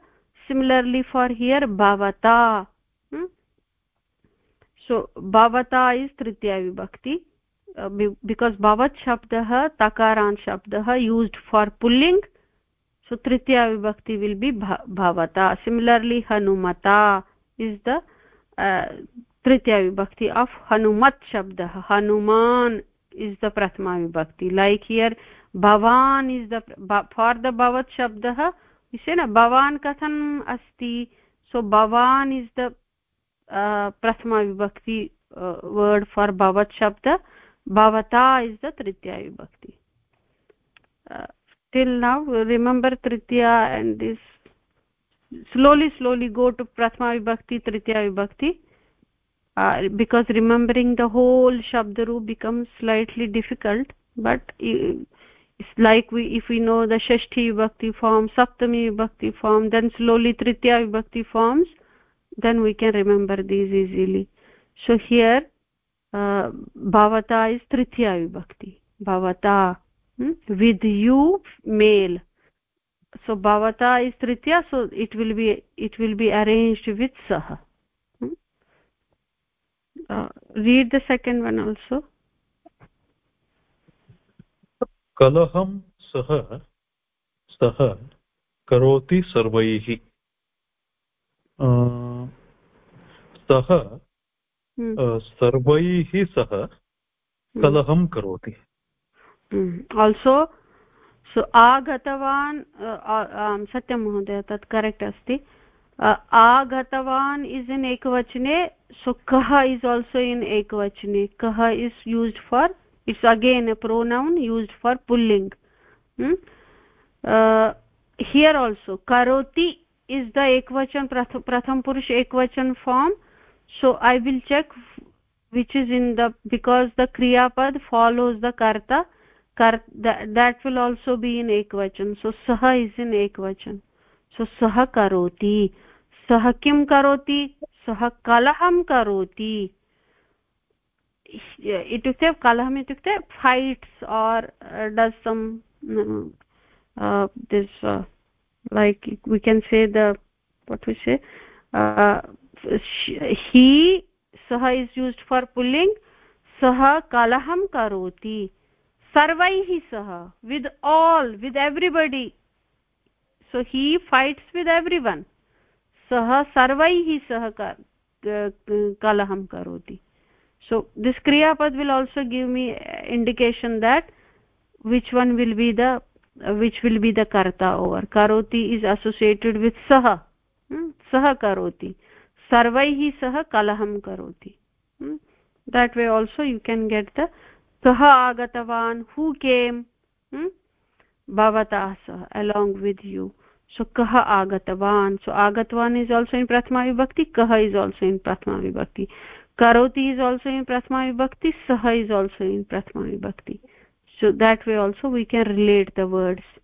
similarly for here bhavata hmm? so bhavata is tritiya vibhakti uh, because bhavat shabdah takaran shabdah used for pulling so tritiya vibhakti will be bhavata similarly hanumata is the uh, तृतीया विभक्ति of hanumat shabdah hanuman is the prathama vibhakti like here bhavan is the for the bhavat shabdah we say na bhavan katham asti so bhavan is the uh, prathama vibhakti uh, word for bhavat shabda bhavata is the tritiya vibhakti uh, till now remember tritiya and this slowly slowly go to prathama vibhakti tritiya vibhakti uh, because remembering the whole shabdaru becomes slightly difficult but it's like we if we know the shashti vibhakti form saptami vibhakti form then slowly tritiya vibhakti forms then we can remember these easily so here uh, bhavata is tritiya vibhakti bhavata hmm? With you male so भवता is Tritiya so it will be it will be arranged with सः read the second one also कलहं सः सः करोति सर्वैः। सः सर्वैः सह कलहं करोति। आल्सो सो आगतवान् सत्यं महोदय तत् करेक्ट् अस्ति आगतवान् इस् इन् एकवचने सो कः इस् आल्सो इन् एकवचने कः is used for it's again a pronoun used for pulling here also करोति is the pratham purush ekvachan form. So, i will check which is in the, because the kriya pad follows the karta. Kar, that, that will also be in ekvachan so sah is in ekvachan so sah karoti sah kim karoti sah kalaham karoti इत्युक्ते कलहम् इत्युक्ते facts are does some this like we can say the what we say uh, he saha is used for pulling saha kalaham karoti sarvaihi saha with all with everybody so he fights with everyone saha sarvaihi saha kalaham karoti so this kriya pad will also give me indication that which one will be the which will be the karta over karoti is associated with sah hmm? sah karoti sarvaihi sah kalaham karoti hmm? that way also you can get the कः आगतवान्। हू came भवता सह along with you so कः आगतवान्? सो आगतवान् is also in प्रथमा कः is also in प्रथमा करोति is also in प्रथमा सः is also in Prathama so that way also we can relate the words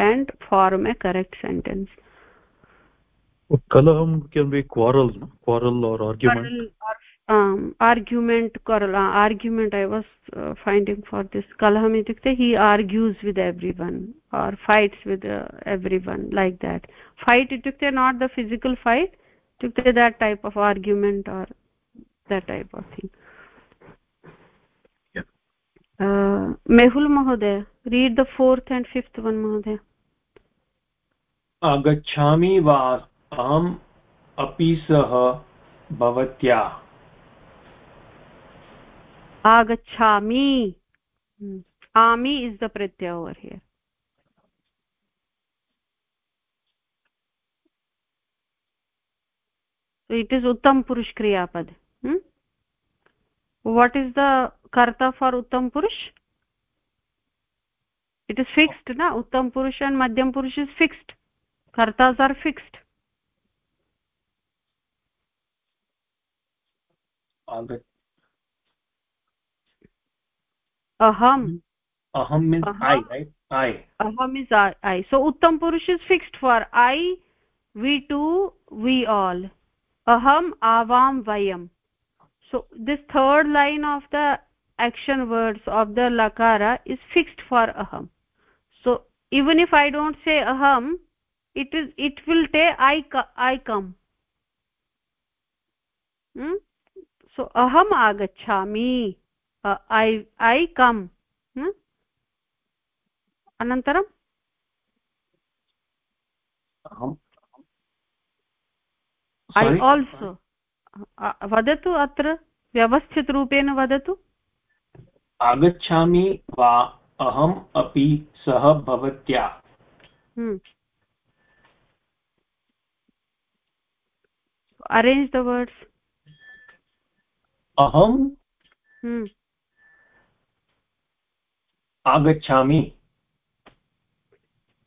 and form a correct sentence um, argument uh, argument i was uh, finding for this kalaham itukte he argues with everyone or fights with uh, everyone like that fight itukte not the physical fight itukte that type of argument or that type of thing Mehul महोदय read the fourth and fifth one महोदय आगच्छामि वा अहम् अपि सह भवत्या आगच्छामि आमि is the Pratyaya over here so it is uttam purush kriya pad hmm? what is the karta for uttam purush it is fixed na uttam purush and madhyam purush is fixed kartas are fixed aham aham means aham. i right i aham is i, I. so uttam purush is fixed for i we two we all aham avam vayam so this third line of the action words of the lakara is fixed for aham so even if i don't say aham it is it will take i i come hmm? so aham agachami i i come hmm? anantaram? Aham. I also वदतु अत्र व्यवस्थितरूपेण वदतु? आगच्छामि वा अहम् अपि सह भवत्या? Arrange the words अहम् आगच्छामि।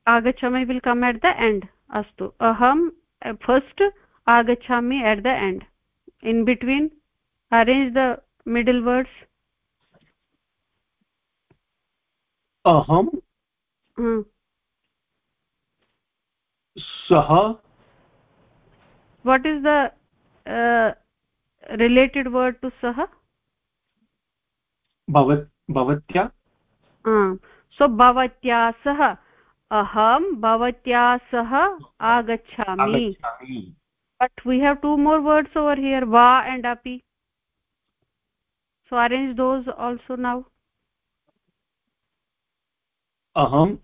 आगच्छामि will come at the end अस्तु। अहं फस्ट् आगच्छामि at the end in between arrange the middle words अहं सः what is the related word to सः भवत्या? सो भवत्या सह अहं भवत्या सह आगच्छामि। But we have to more words over here वा एण्ड् अपि सो अरेञ्ज् दोस् आल्सो नौ अहम्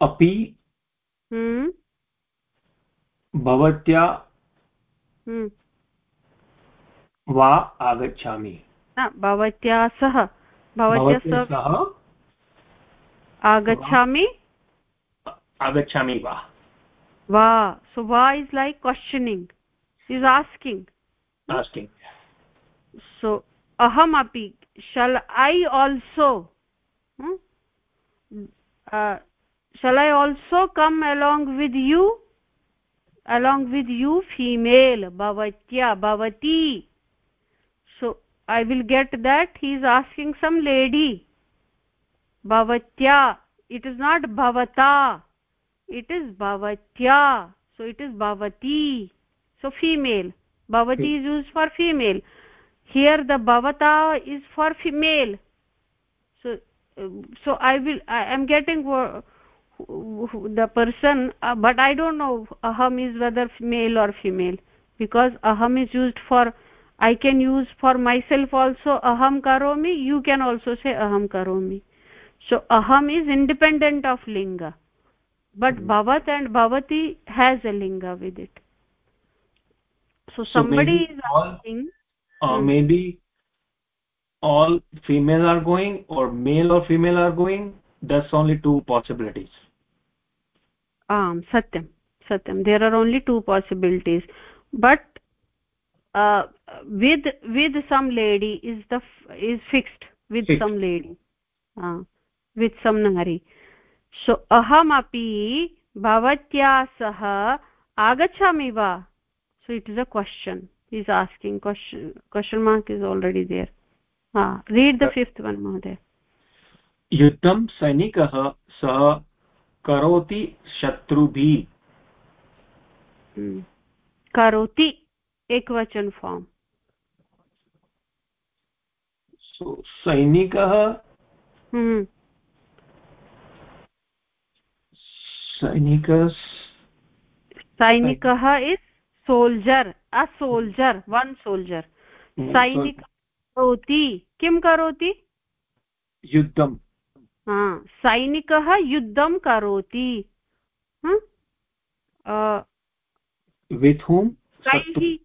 अपि भवत्या हम्म। वा आगच्छामि। भवत्या सह। भवत्या सह आगच्छामि? आगच्छामि वा। सो वा is like questioning is asking so अहमपि shall I also shall I also come along with you along with you female भवत्या भवती। I will get that. He is asking some lady. Bhavatya it is not bhavata. It is bhavatya so it is bhavati. So female. Bhavati is used for female. Here the bhavata is for female. So so i will i am getting the person uh, but i don't know aham is whether male or female because aham is used for i can use for myself also aham karomi you can also say aham karomi so aham is independent of linga but mm -hmm. bhavat and bhavati has a linga with it so, so somebody is asking uh, hmm. maybe all female are going or male or female are going that's only two possibilities um satyam satyam there are only two possibilities but uh, with with some lady is the is fixed with fixed. some lady uh, with some nari so ahamapi bhavatya sah agachami va so it is a question he is asking question question mark is already there ah read the fifth one mohoday युद्धं सैनिकः सः करोति शत्रुभिः करोति एकवचन form सैनिकः सैनिकः सैनिकः is soldier a soldier one soldier सैनिक करोति किं करोति? युद्धं सैनिकः युद्धं करोति। वित् होम् कैः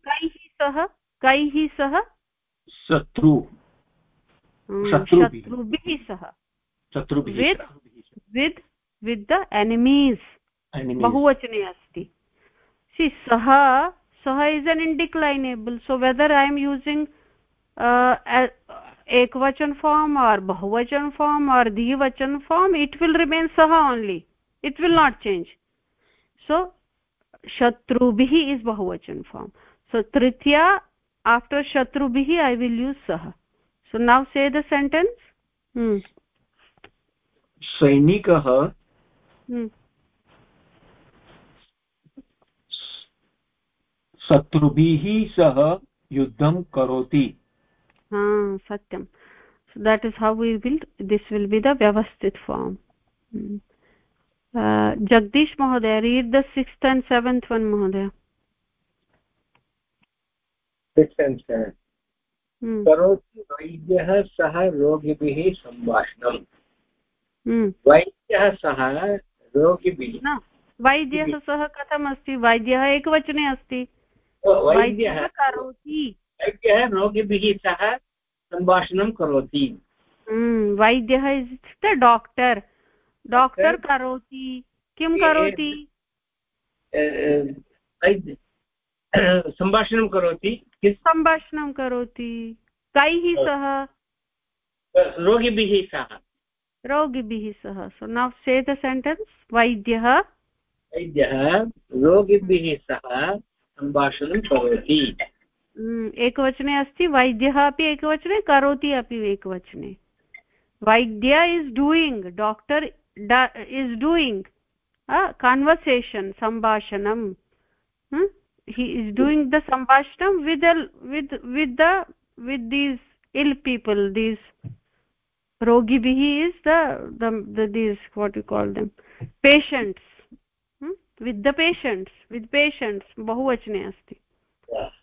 सह कैः सह? शत्रु। शत्रुभिः। सह। बहुवचने अस्ति। सि सः सः is an indeclinable so whether I am using एकवचन फार्म् आर् बहुवचन फार्म् आर् द्विवचन फार्म् इट् विल् रिमेन् सः only it will not change so शत्रुभिः is बहुवचन फार्म् सो तृतीया आफ्टर् शत्रुभिः ऐ विल् यूस् सः. So now say the sentence सैनिकः शत्रुभिः सह युद्धं करोति। सत्यं. That is how will this will be the व्यवस्थित form jagdish read the sixth and seventh one mahoday sixth and seventh करोति वैद्यः सह रोगिभिः सम्भाषणम्। वैद्यः सह रोगिभिः वैद्यः सह कथमस्ति? वैद्यः एकवचने अस्ति। वैद्यः करोति। वैद्यः रोगिभिः सह सम्भाषणं करोति। हम्म, वैद्यः इत्युक्ते डाक्टर् डाक्टर् करोति किं करोति? सम्भाषणं करोति सम्भाषणं करोति। कैः सह? रोगिभिः सह। रोगिभिः सह। सो नौ से द सेण्टेन्स् वैद्यः। वैद्यः रोगिभिः सह सम्भाषणं करोति। एकवचने अस्ति वैद्यः अपि एकवचने करोति अपि एकवचने। वैद्य is doing doctor is doing conversation सम्भाषणं he is doing the sambhashanam with the with with the with these ill people these rogibhi is the, the the these what you call them patients hmm? with the patients with patients bahuvachane asti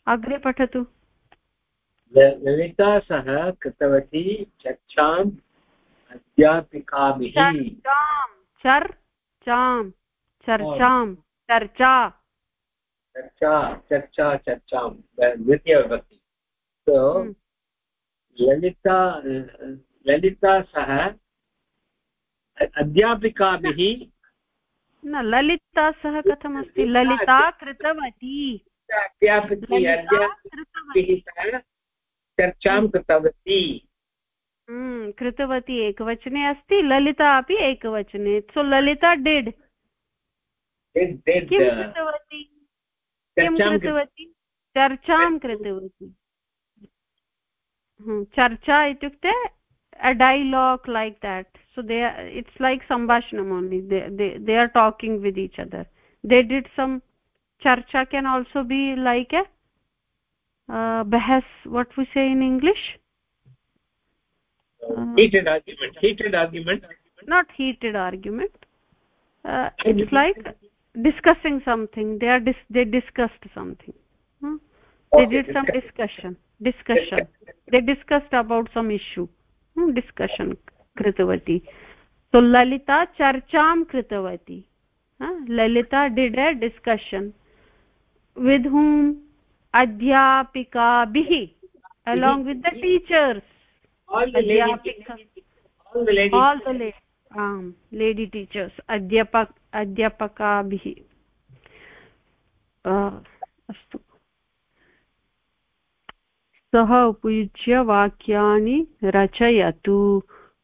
अग्रे पठतु ललिता सह कृतवती चर्चाम् अध्यापिकाभिः चर्चां चर्चां चर्चा। चर्चा चर्चा चर्चां द्वितीयविभक्ति सो हम्म। ललिता ललिता सह अध्यापिकाभिः न ललिता सह कथमस्ति? ललिता कृतवती। चर्चां कृतवती। हम्म, कृतवती एकवचने अस्ति ललिता अपि एकवचने। सो ललिता डिड् किं कृतवती? किं कृतवती? चर्चां कृतवती। हम्म, चर्चा इत्युक्ते a dialogue like that so they it's like सम्भाषणम् only they are talking with each other they did some चर्चा can also be like a बेहस् what would say in English uh, heated argument heated argument not heated argument uh, it's like discussing something they are dis they discussed something hmm? they did some discussion discussion they discussed about some issue discussion कृतवती सो ललिता चर्चां कृतवती Lalita did a discussion with whom अध्यापिकाभिः along with Um lady teachers अध्यापक अध्यापकाभिः अस्तु। सः उपयुज्य वाक्यानि रचयतु।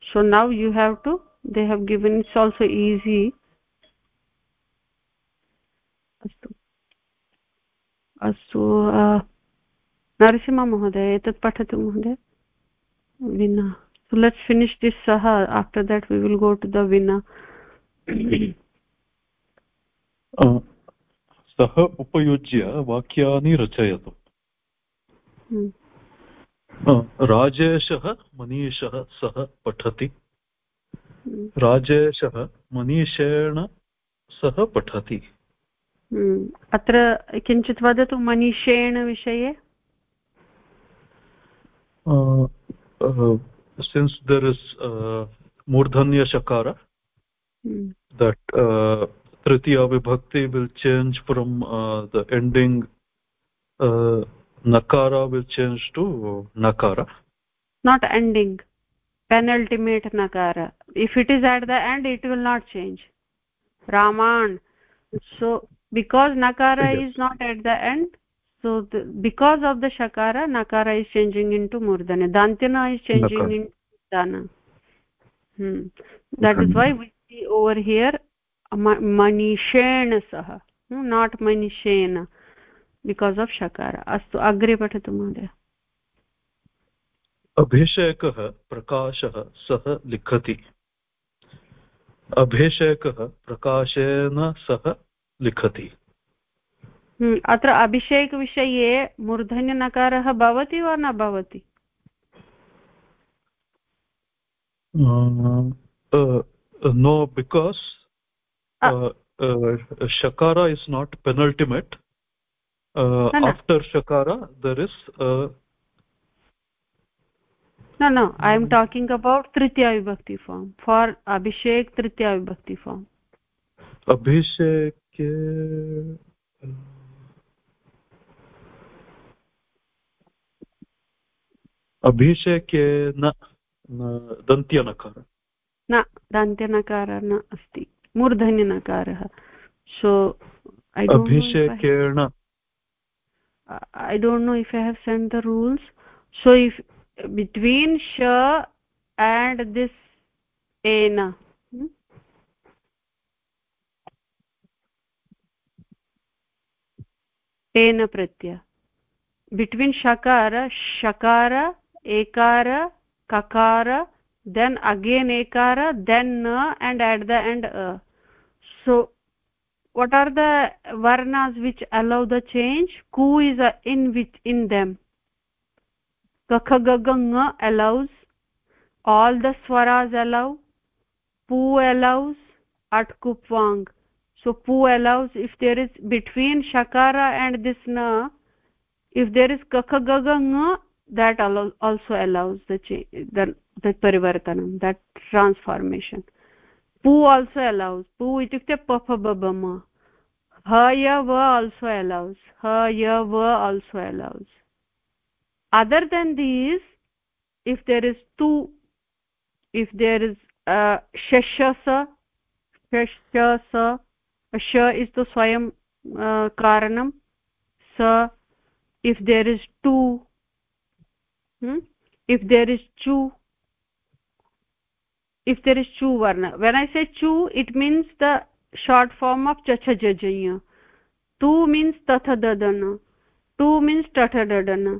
So now you have to they have given it's also easy अस्तु। अस्तु नरसिंहमहोदय एतत् पठतु महोदय। विना so let's finish this saha. After that we will go to the vina सः उपयुज्य वाक्यानि रचयतु राजेशः मनीषः सः पठति राजेशः मनीषेण सह पठति अत्र किञ्चित् वदतु मनीषेण विषये Uh, since there is uh, murdhanya shakara mm. that uh, tritiya vibhakti will change from uh, the ending uh, nakara will change to nakara. Not ending. Penultimate nakara. If it is at the end it will not change. Raman so because nakara yes. is not at the end so the, because of the shakara nakara is changing into murdana dantina is changing nakara. into dana hmm. that is why we see over here manishena sah hmm, not manishena because of शकार अस्तु अग्रे पठतु महोदय अभिषेकः प्रकाशः सः लिखति अभिषेकः प्रकाशेन सह लिखति हम्म, हम्म, अत्र अभिषेकविषये मूर्धन्यनकारः भवति वा न भवति? नो बिकास् शकार इस् नाट् पेनल्टिमेट् आफ्टर् शकार दर् इस् न न. ऐ एम् टाकिङ्ग् अबौट् तृतीया विभक्ति फार्म् फार् अभिषेक् तृतीया विभक्ति फार्म् अभिषेके अभिषेके न दन्त्यनकार। न दन्त्यनकारः न अस्ति। मूर्धन्यनकारः। So अभिषेकेण। I don't know if I have sent the rules so if between श एण्ड् दिस् एन एन प्रत्यय बिट्वीन् शकार शकार ekara kakara then again ekara then na and at the end a so what are the varnas which allow the change? Ku is in which in them. Kakha allows all the swaras allow pu allows atkupwang so pu allows if there is between shakara and this na if there is kakha that also allows the the, the parivartanam that transformation. Pu also allows pu itukte papa babama ha ya va also allows ha ya va also allows. Other than these if there is two if there is uh, shashasa shashasa sh is the swayam uh, karanam sa if there is two hmm? if there is chu if there is chu varna when i say chu it means the short form of chacha jajanya tu means tatha dadana tu means tatha dadana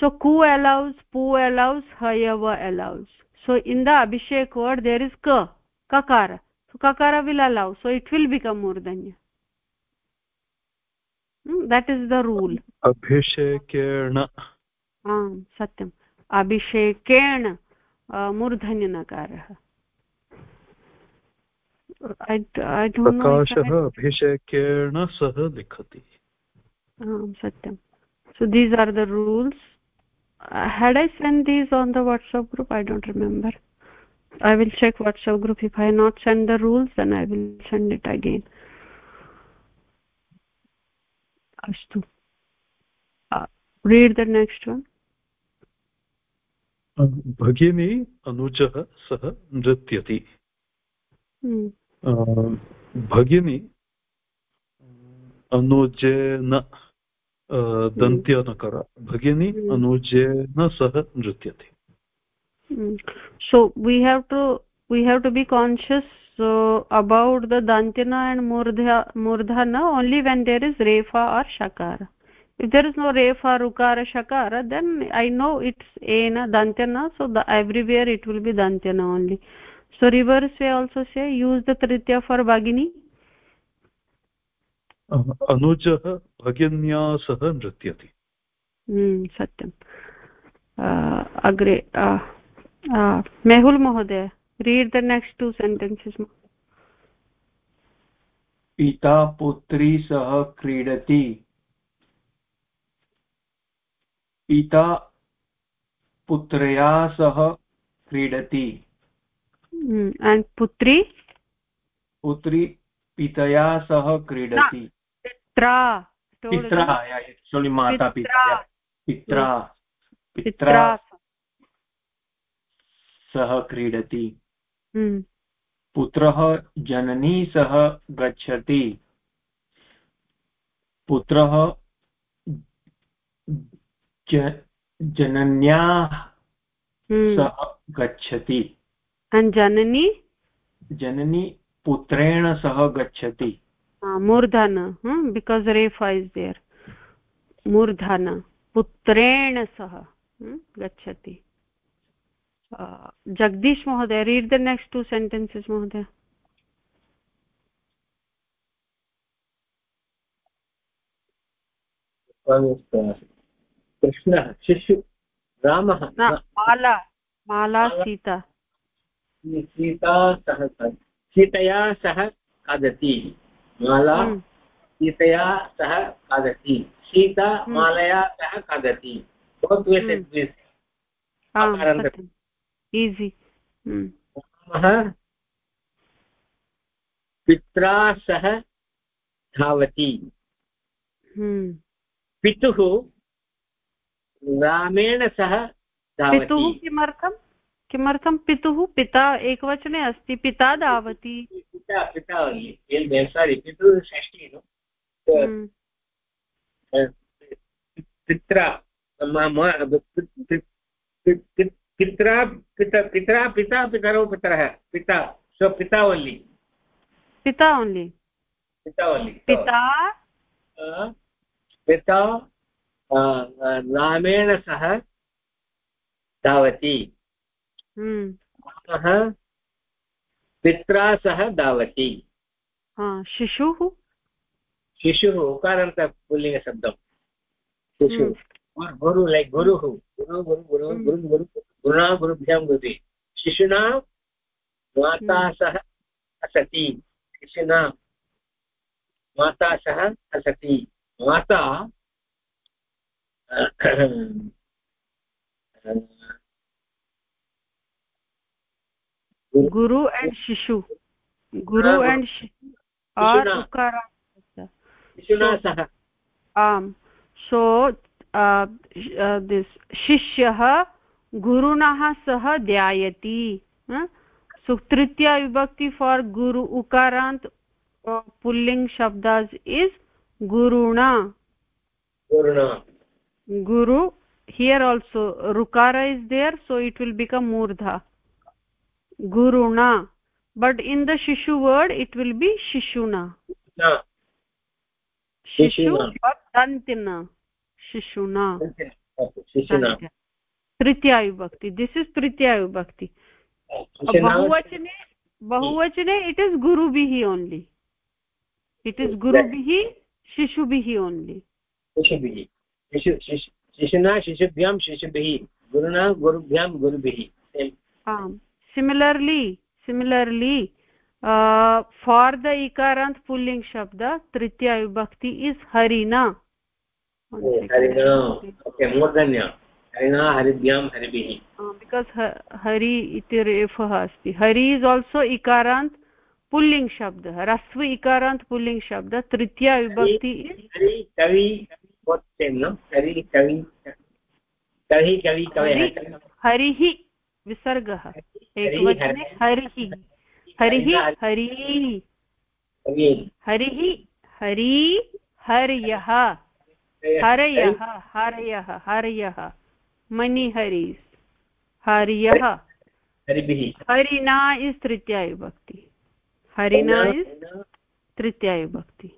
so ku allows pu allows hayava allows so in the abhishek word there is ka kakara so kakara will allow so it will become murdanya hmm? that is the rule abhishekena आम् सत्यम्। अभिषेकेण मूर्धन्यनकारः। प्रकाशः अभिषेकेण सह लिखति। आम् सत्यं so these are the rules had I send these on the WhatsApp group I don't remember I will check WhatsApp group if I not send the rules then I will send it again अस्तु read the next one भगिनी अनुजः सः नृत्यति। भगिनी अनुजेन दन्त्यनकर। भगिनी अनुजेन सह नृत्यति। So we have to we have to be conscious about the दन्त्यन and मूर्ध मूर्ध न ओन्ली वेन् देर् इस् रेफा आर् शकार if there is no refa rukara shakara then i know it's ena dantyana so the everywhere it will be dantyana only so reverse way also say use the tritya for bagini अनुजः भगिन्या सह नृत्यति सत्यम् अग्रे मेहुल् महोदय read the next two sentences पिता पुत्री सह क्रीडति पिता पुत्रया सह क्रीडति। पुत्री पुत्री पितया सह क्रीडति। माता पित्रा। पित्रा पित्रा सह। क्रीडति। पुत्रः जननी सह गच्छति। पुत्रः जनन्याः सह गच्छति। जननी? जननी पुत्रेण सह गच्छति। मूर्धन बिकास् रेफा इस् देयर् मूर्धन पुत्रेण सह गच्छति। जगदीश महोदय read the next two sentences महोदय। कृष्णः शिशु रामः माला माला सीता। सीता सह सीतया सह खादति। माला हम्म। सीतया सह खादति। सीता हम्म। मालया सह खादति। ईसि रामः पित्रा सह धावति। हम्म। पितुः रामेण सह धावति। किमर्थम् किमर्थं? पितुः? पिता एकवचने अस्ति पिता धावति। पिता पिता सारि पितुः षष्ठी पित्रा पित्रा पिता पितरा पिता पितरौ पितरः पिता सो पिता ओन्लि पिता ओन्लि पिता ओन्लि पिता? पिता रामेण सह धावति हम्म। पित्रा सह धावति शिशुः? शिशुः उकारान्त पुल्लिङ्गशब्दं शिशुः गुरु लैक् गुरुः। गुरु गुरु गुरु हम्म। गुरु गुरु गुरुणा गुरुभ्यां गुरुति शिशुना माता हम्म। सह असति। शिशुना माता सह असति। माता guru and shishu guru and shishu are ukara shishuna um so uh, uh, this shishyah gurunah sah dhyayati so tritya vibhakti for guru ukarant uh, pulling shabdas is guruna guruna guru here also rukara is there so it will become murdha guruna but in the shishu word it will be shishuna na shishu but dantina shishuna shishuna तृतीया विभक्ति this is तृतीया विभक्ति बहुवचने बहुवचने it is गुरुभिः only it is गुरुभिः शिशुभिः only शिशु शिशुना शिशुभ्यां शिशुभिः गुरुणा गुरुभ्यां गुरुभिः। आम्। सिमिलर्लि सिमिलर्लि फार् द इकारान्त् पुल्लिङ्ग् शब्द तृतीया विभक्ति इस् हरिणा हरि इति रेफः अस्ति हरि इस् आल्सो इकारान्त् पुल्लिङ्ग् शब्दः ह्रस्व इकारान्त् पुल्लिङ्ग् शब्द तृतीया विभक्ति हरिः कवि कवयः हरिः हरी हरिः हरी। हर्यः। हरयः। हरयः हरयः मणिहरि हर्यः। हरिणा इस् तृतीयायुभक्ति हरिणा इस् तृतीयायुभक्ति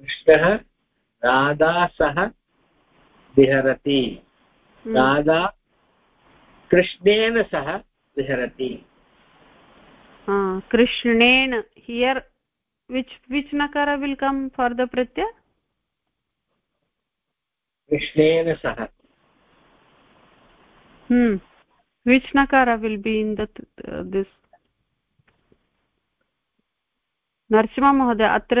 कृष्णः राधा सह विहरति। राधा कृष्णेन सह विहरति। कृष्णेन हियर् विच् विच् नकार विल् कम् फार् द प्रत्यय कृष्णेन सह। विच् नकार विल् बि इन् दिस् नरसिंहमहोदय अत्र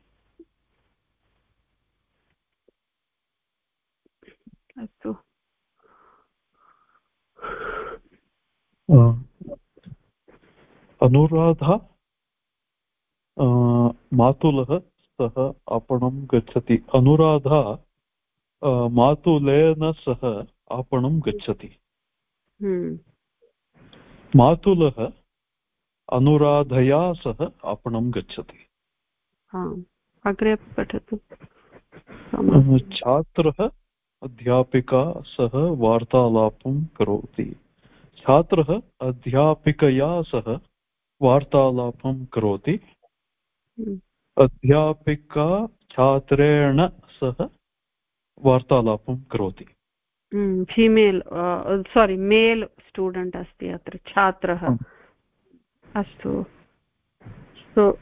अस्तु। अनुराधा मातुलः सह आपणं गच्छति। अनुराधा मातुलेन सह आपणं गच्छति। हम्म। मातुलः अनुराधया सह आपणं गच्छति। अग्रे पठतु। छात्रः अध्यापिका सह वार्तालापं करोति। छात्रः अध्यापिकया सह वार्तालापं करोति। हम्म। अध्यापिका छात्रेण सह वार्तालापं करोति। फीमेल् सोरि मेल् स्टूडेण्ट् अस्ति अत्र छात्रः। अस्तु। So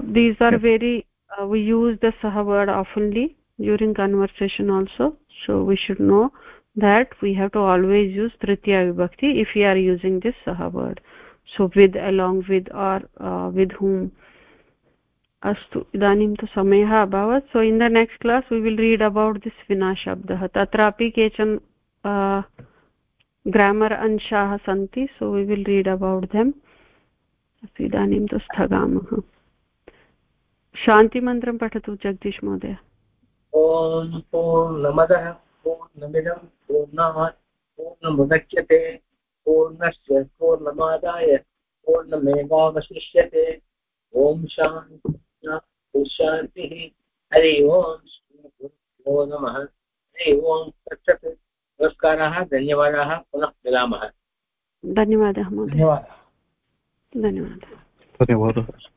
these are very we use the सह word आफ्न्लि during conversation also so we should know that we have to always use tritiya vibhakti if we are using this saha word. So with along with or uh, with whom? अस्तु इदानीं तु समयः अभवत् so in the next class we will read about this विना शब्दः तत्रापि केचन grammar अंशाः सन्ति so we will read about them अस्तु इदानीं तु स्थगामः शान्तिमन्त्रं पठतु जगदीश महोदय ॐ पूर्णमदः पूर्णमिदं पूर्णात् पूर्णमुदच्यते पूर्णस्य पूर्णमादाय पूर्णमेवावशिष्यते। ॐ शान्तिः हरि ओम् श्रीगुरुभ्यो नमः। हरि ओम् तच्छत् नमस्काराः धन्यवादाः। पुनः मिलामः। धन्यवादः धन्यवादः। धन्यवादः। धन्यवादः।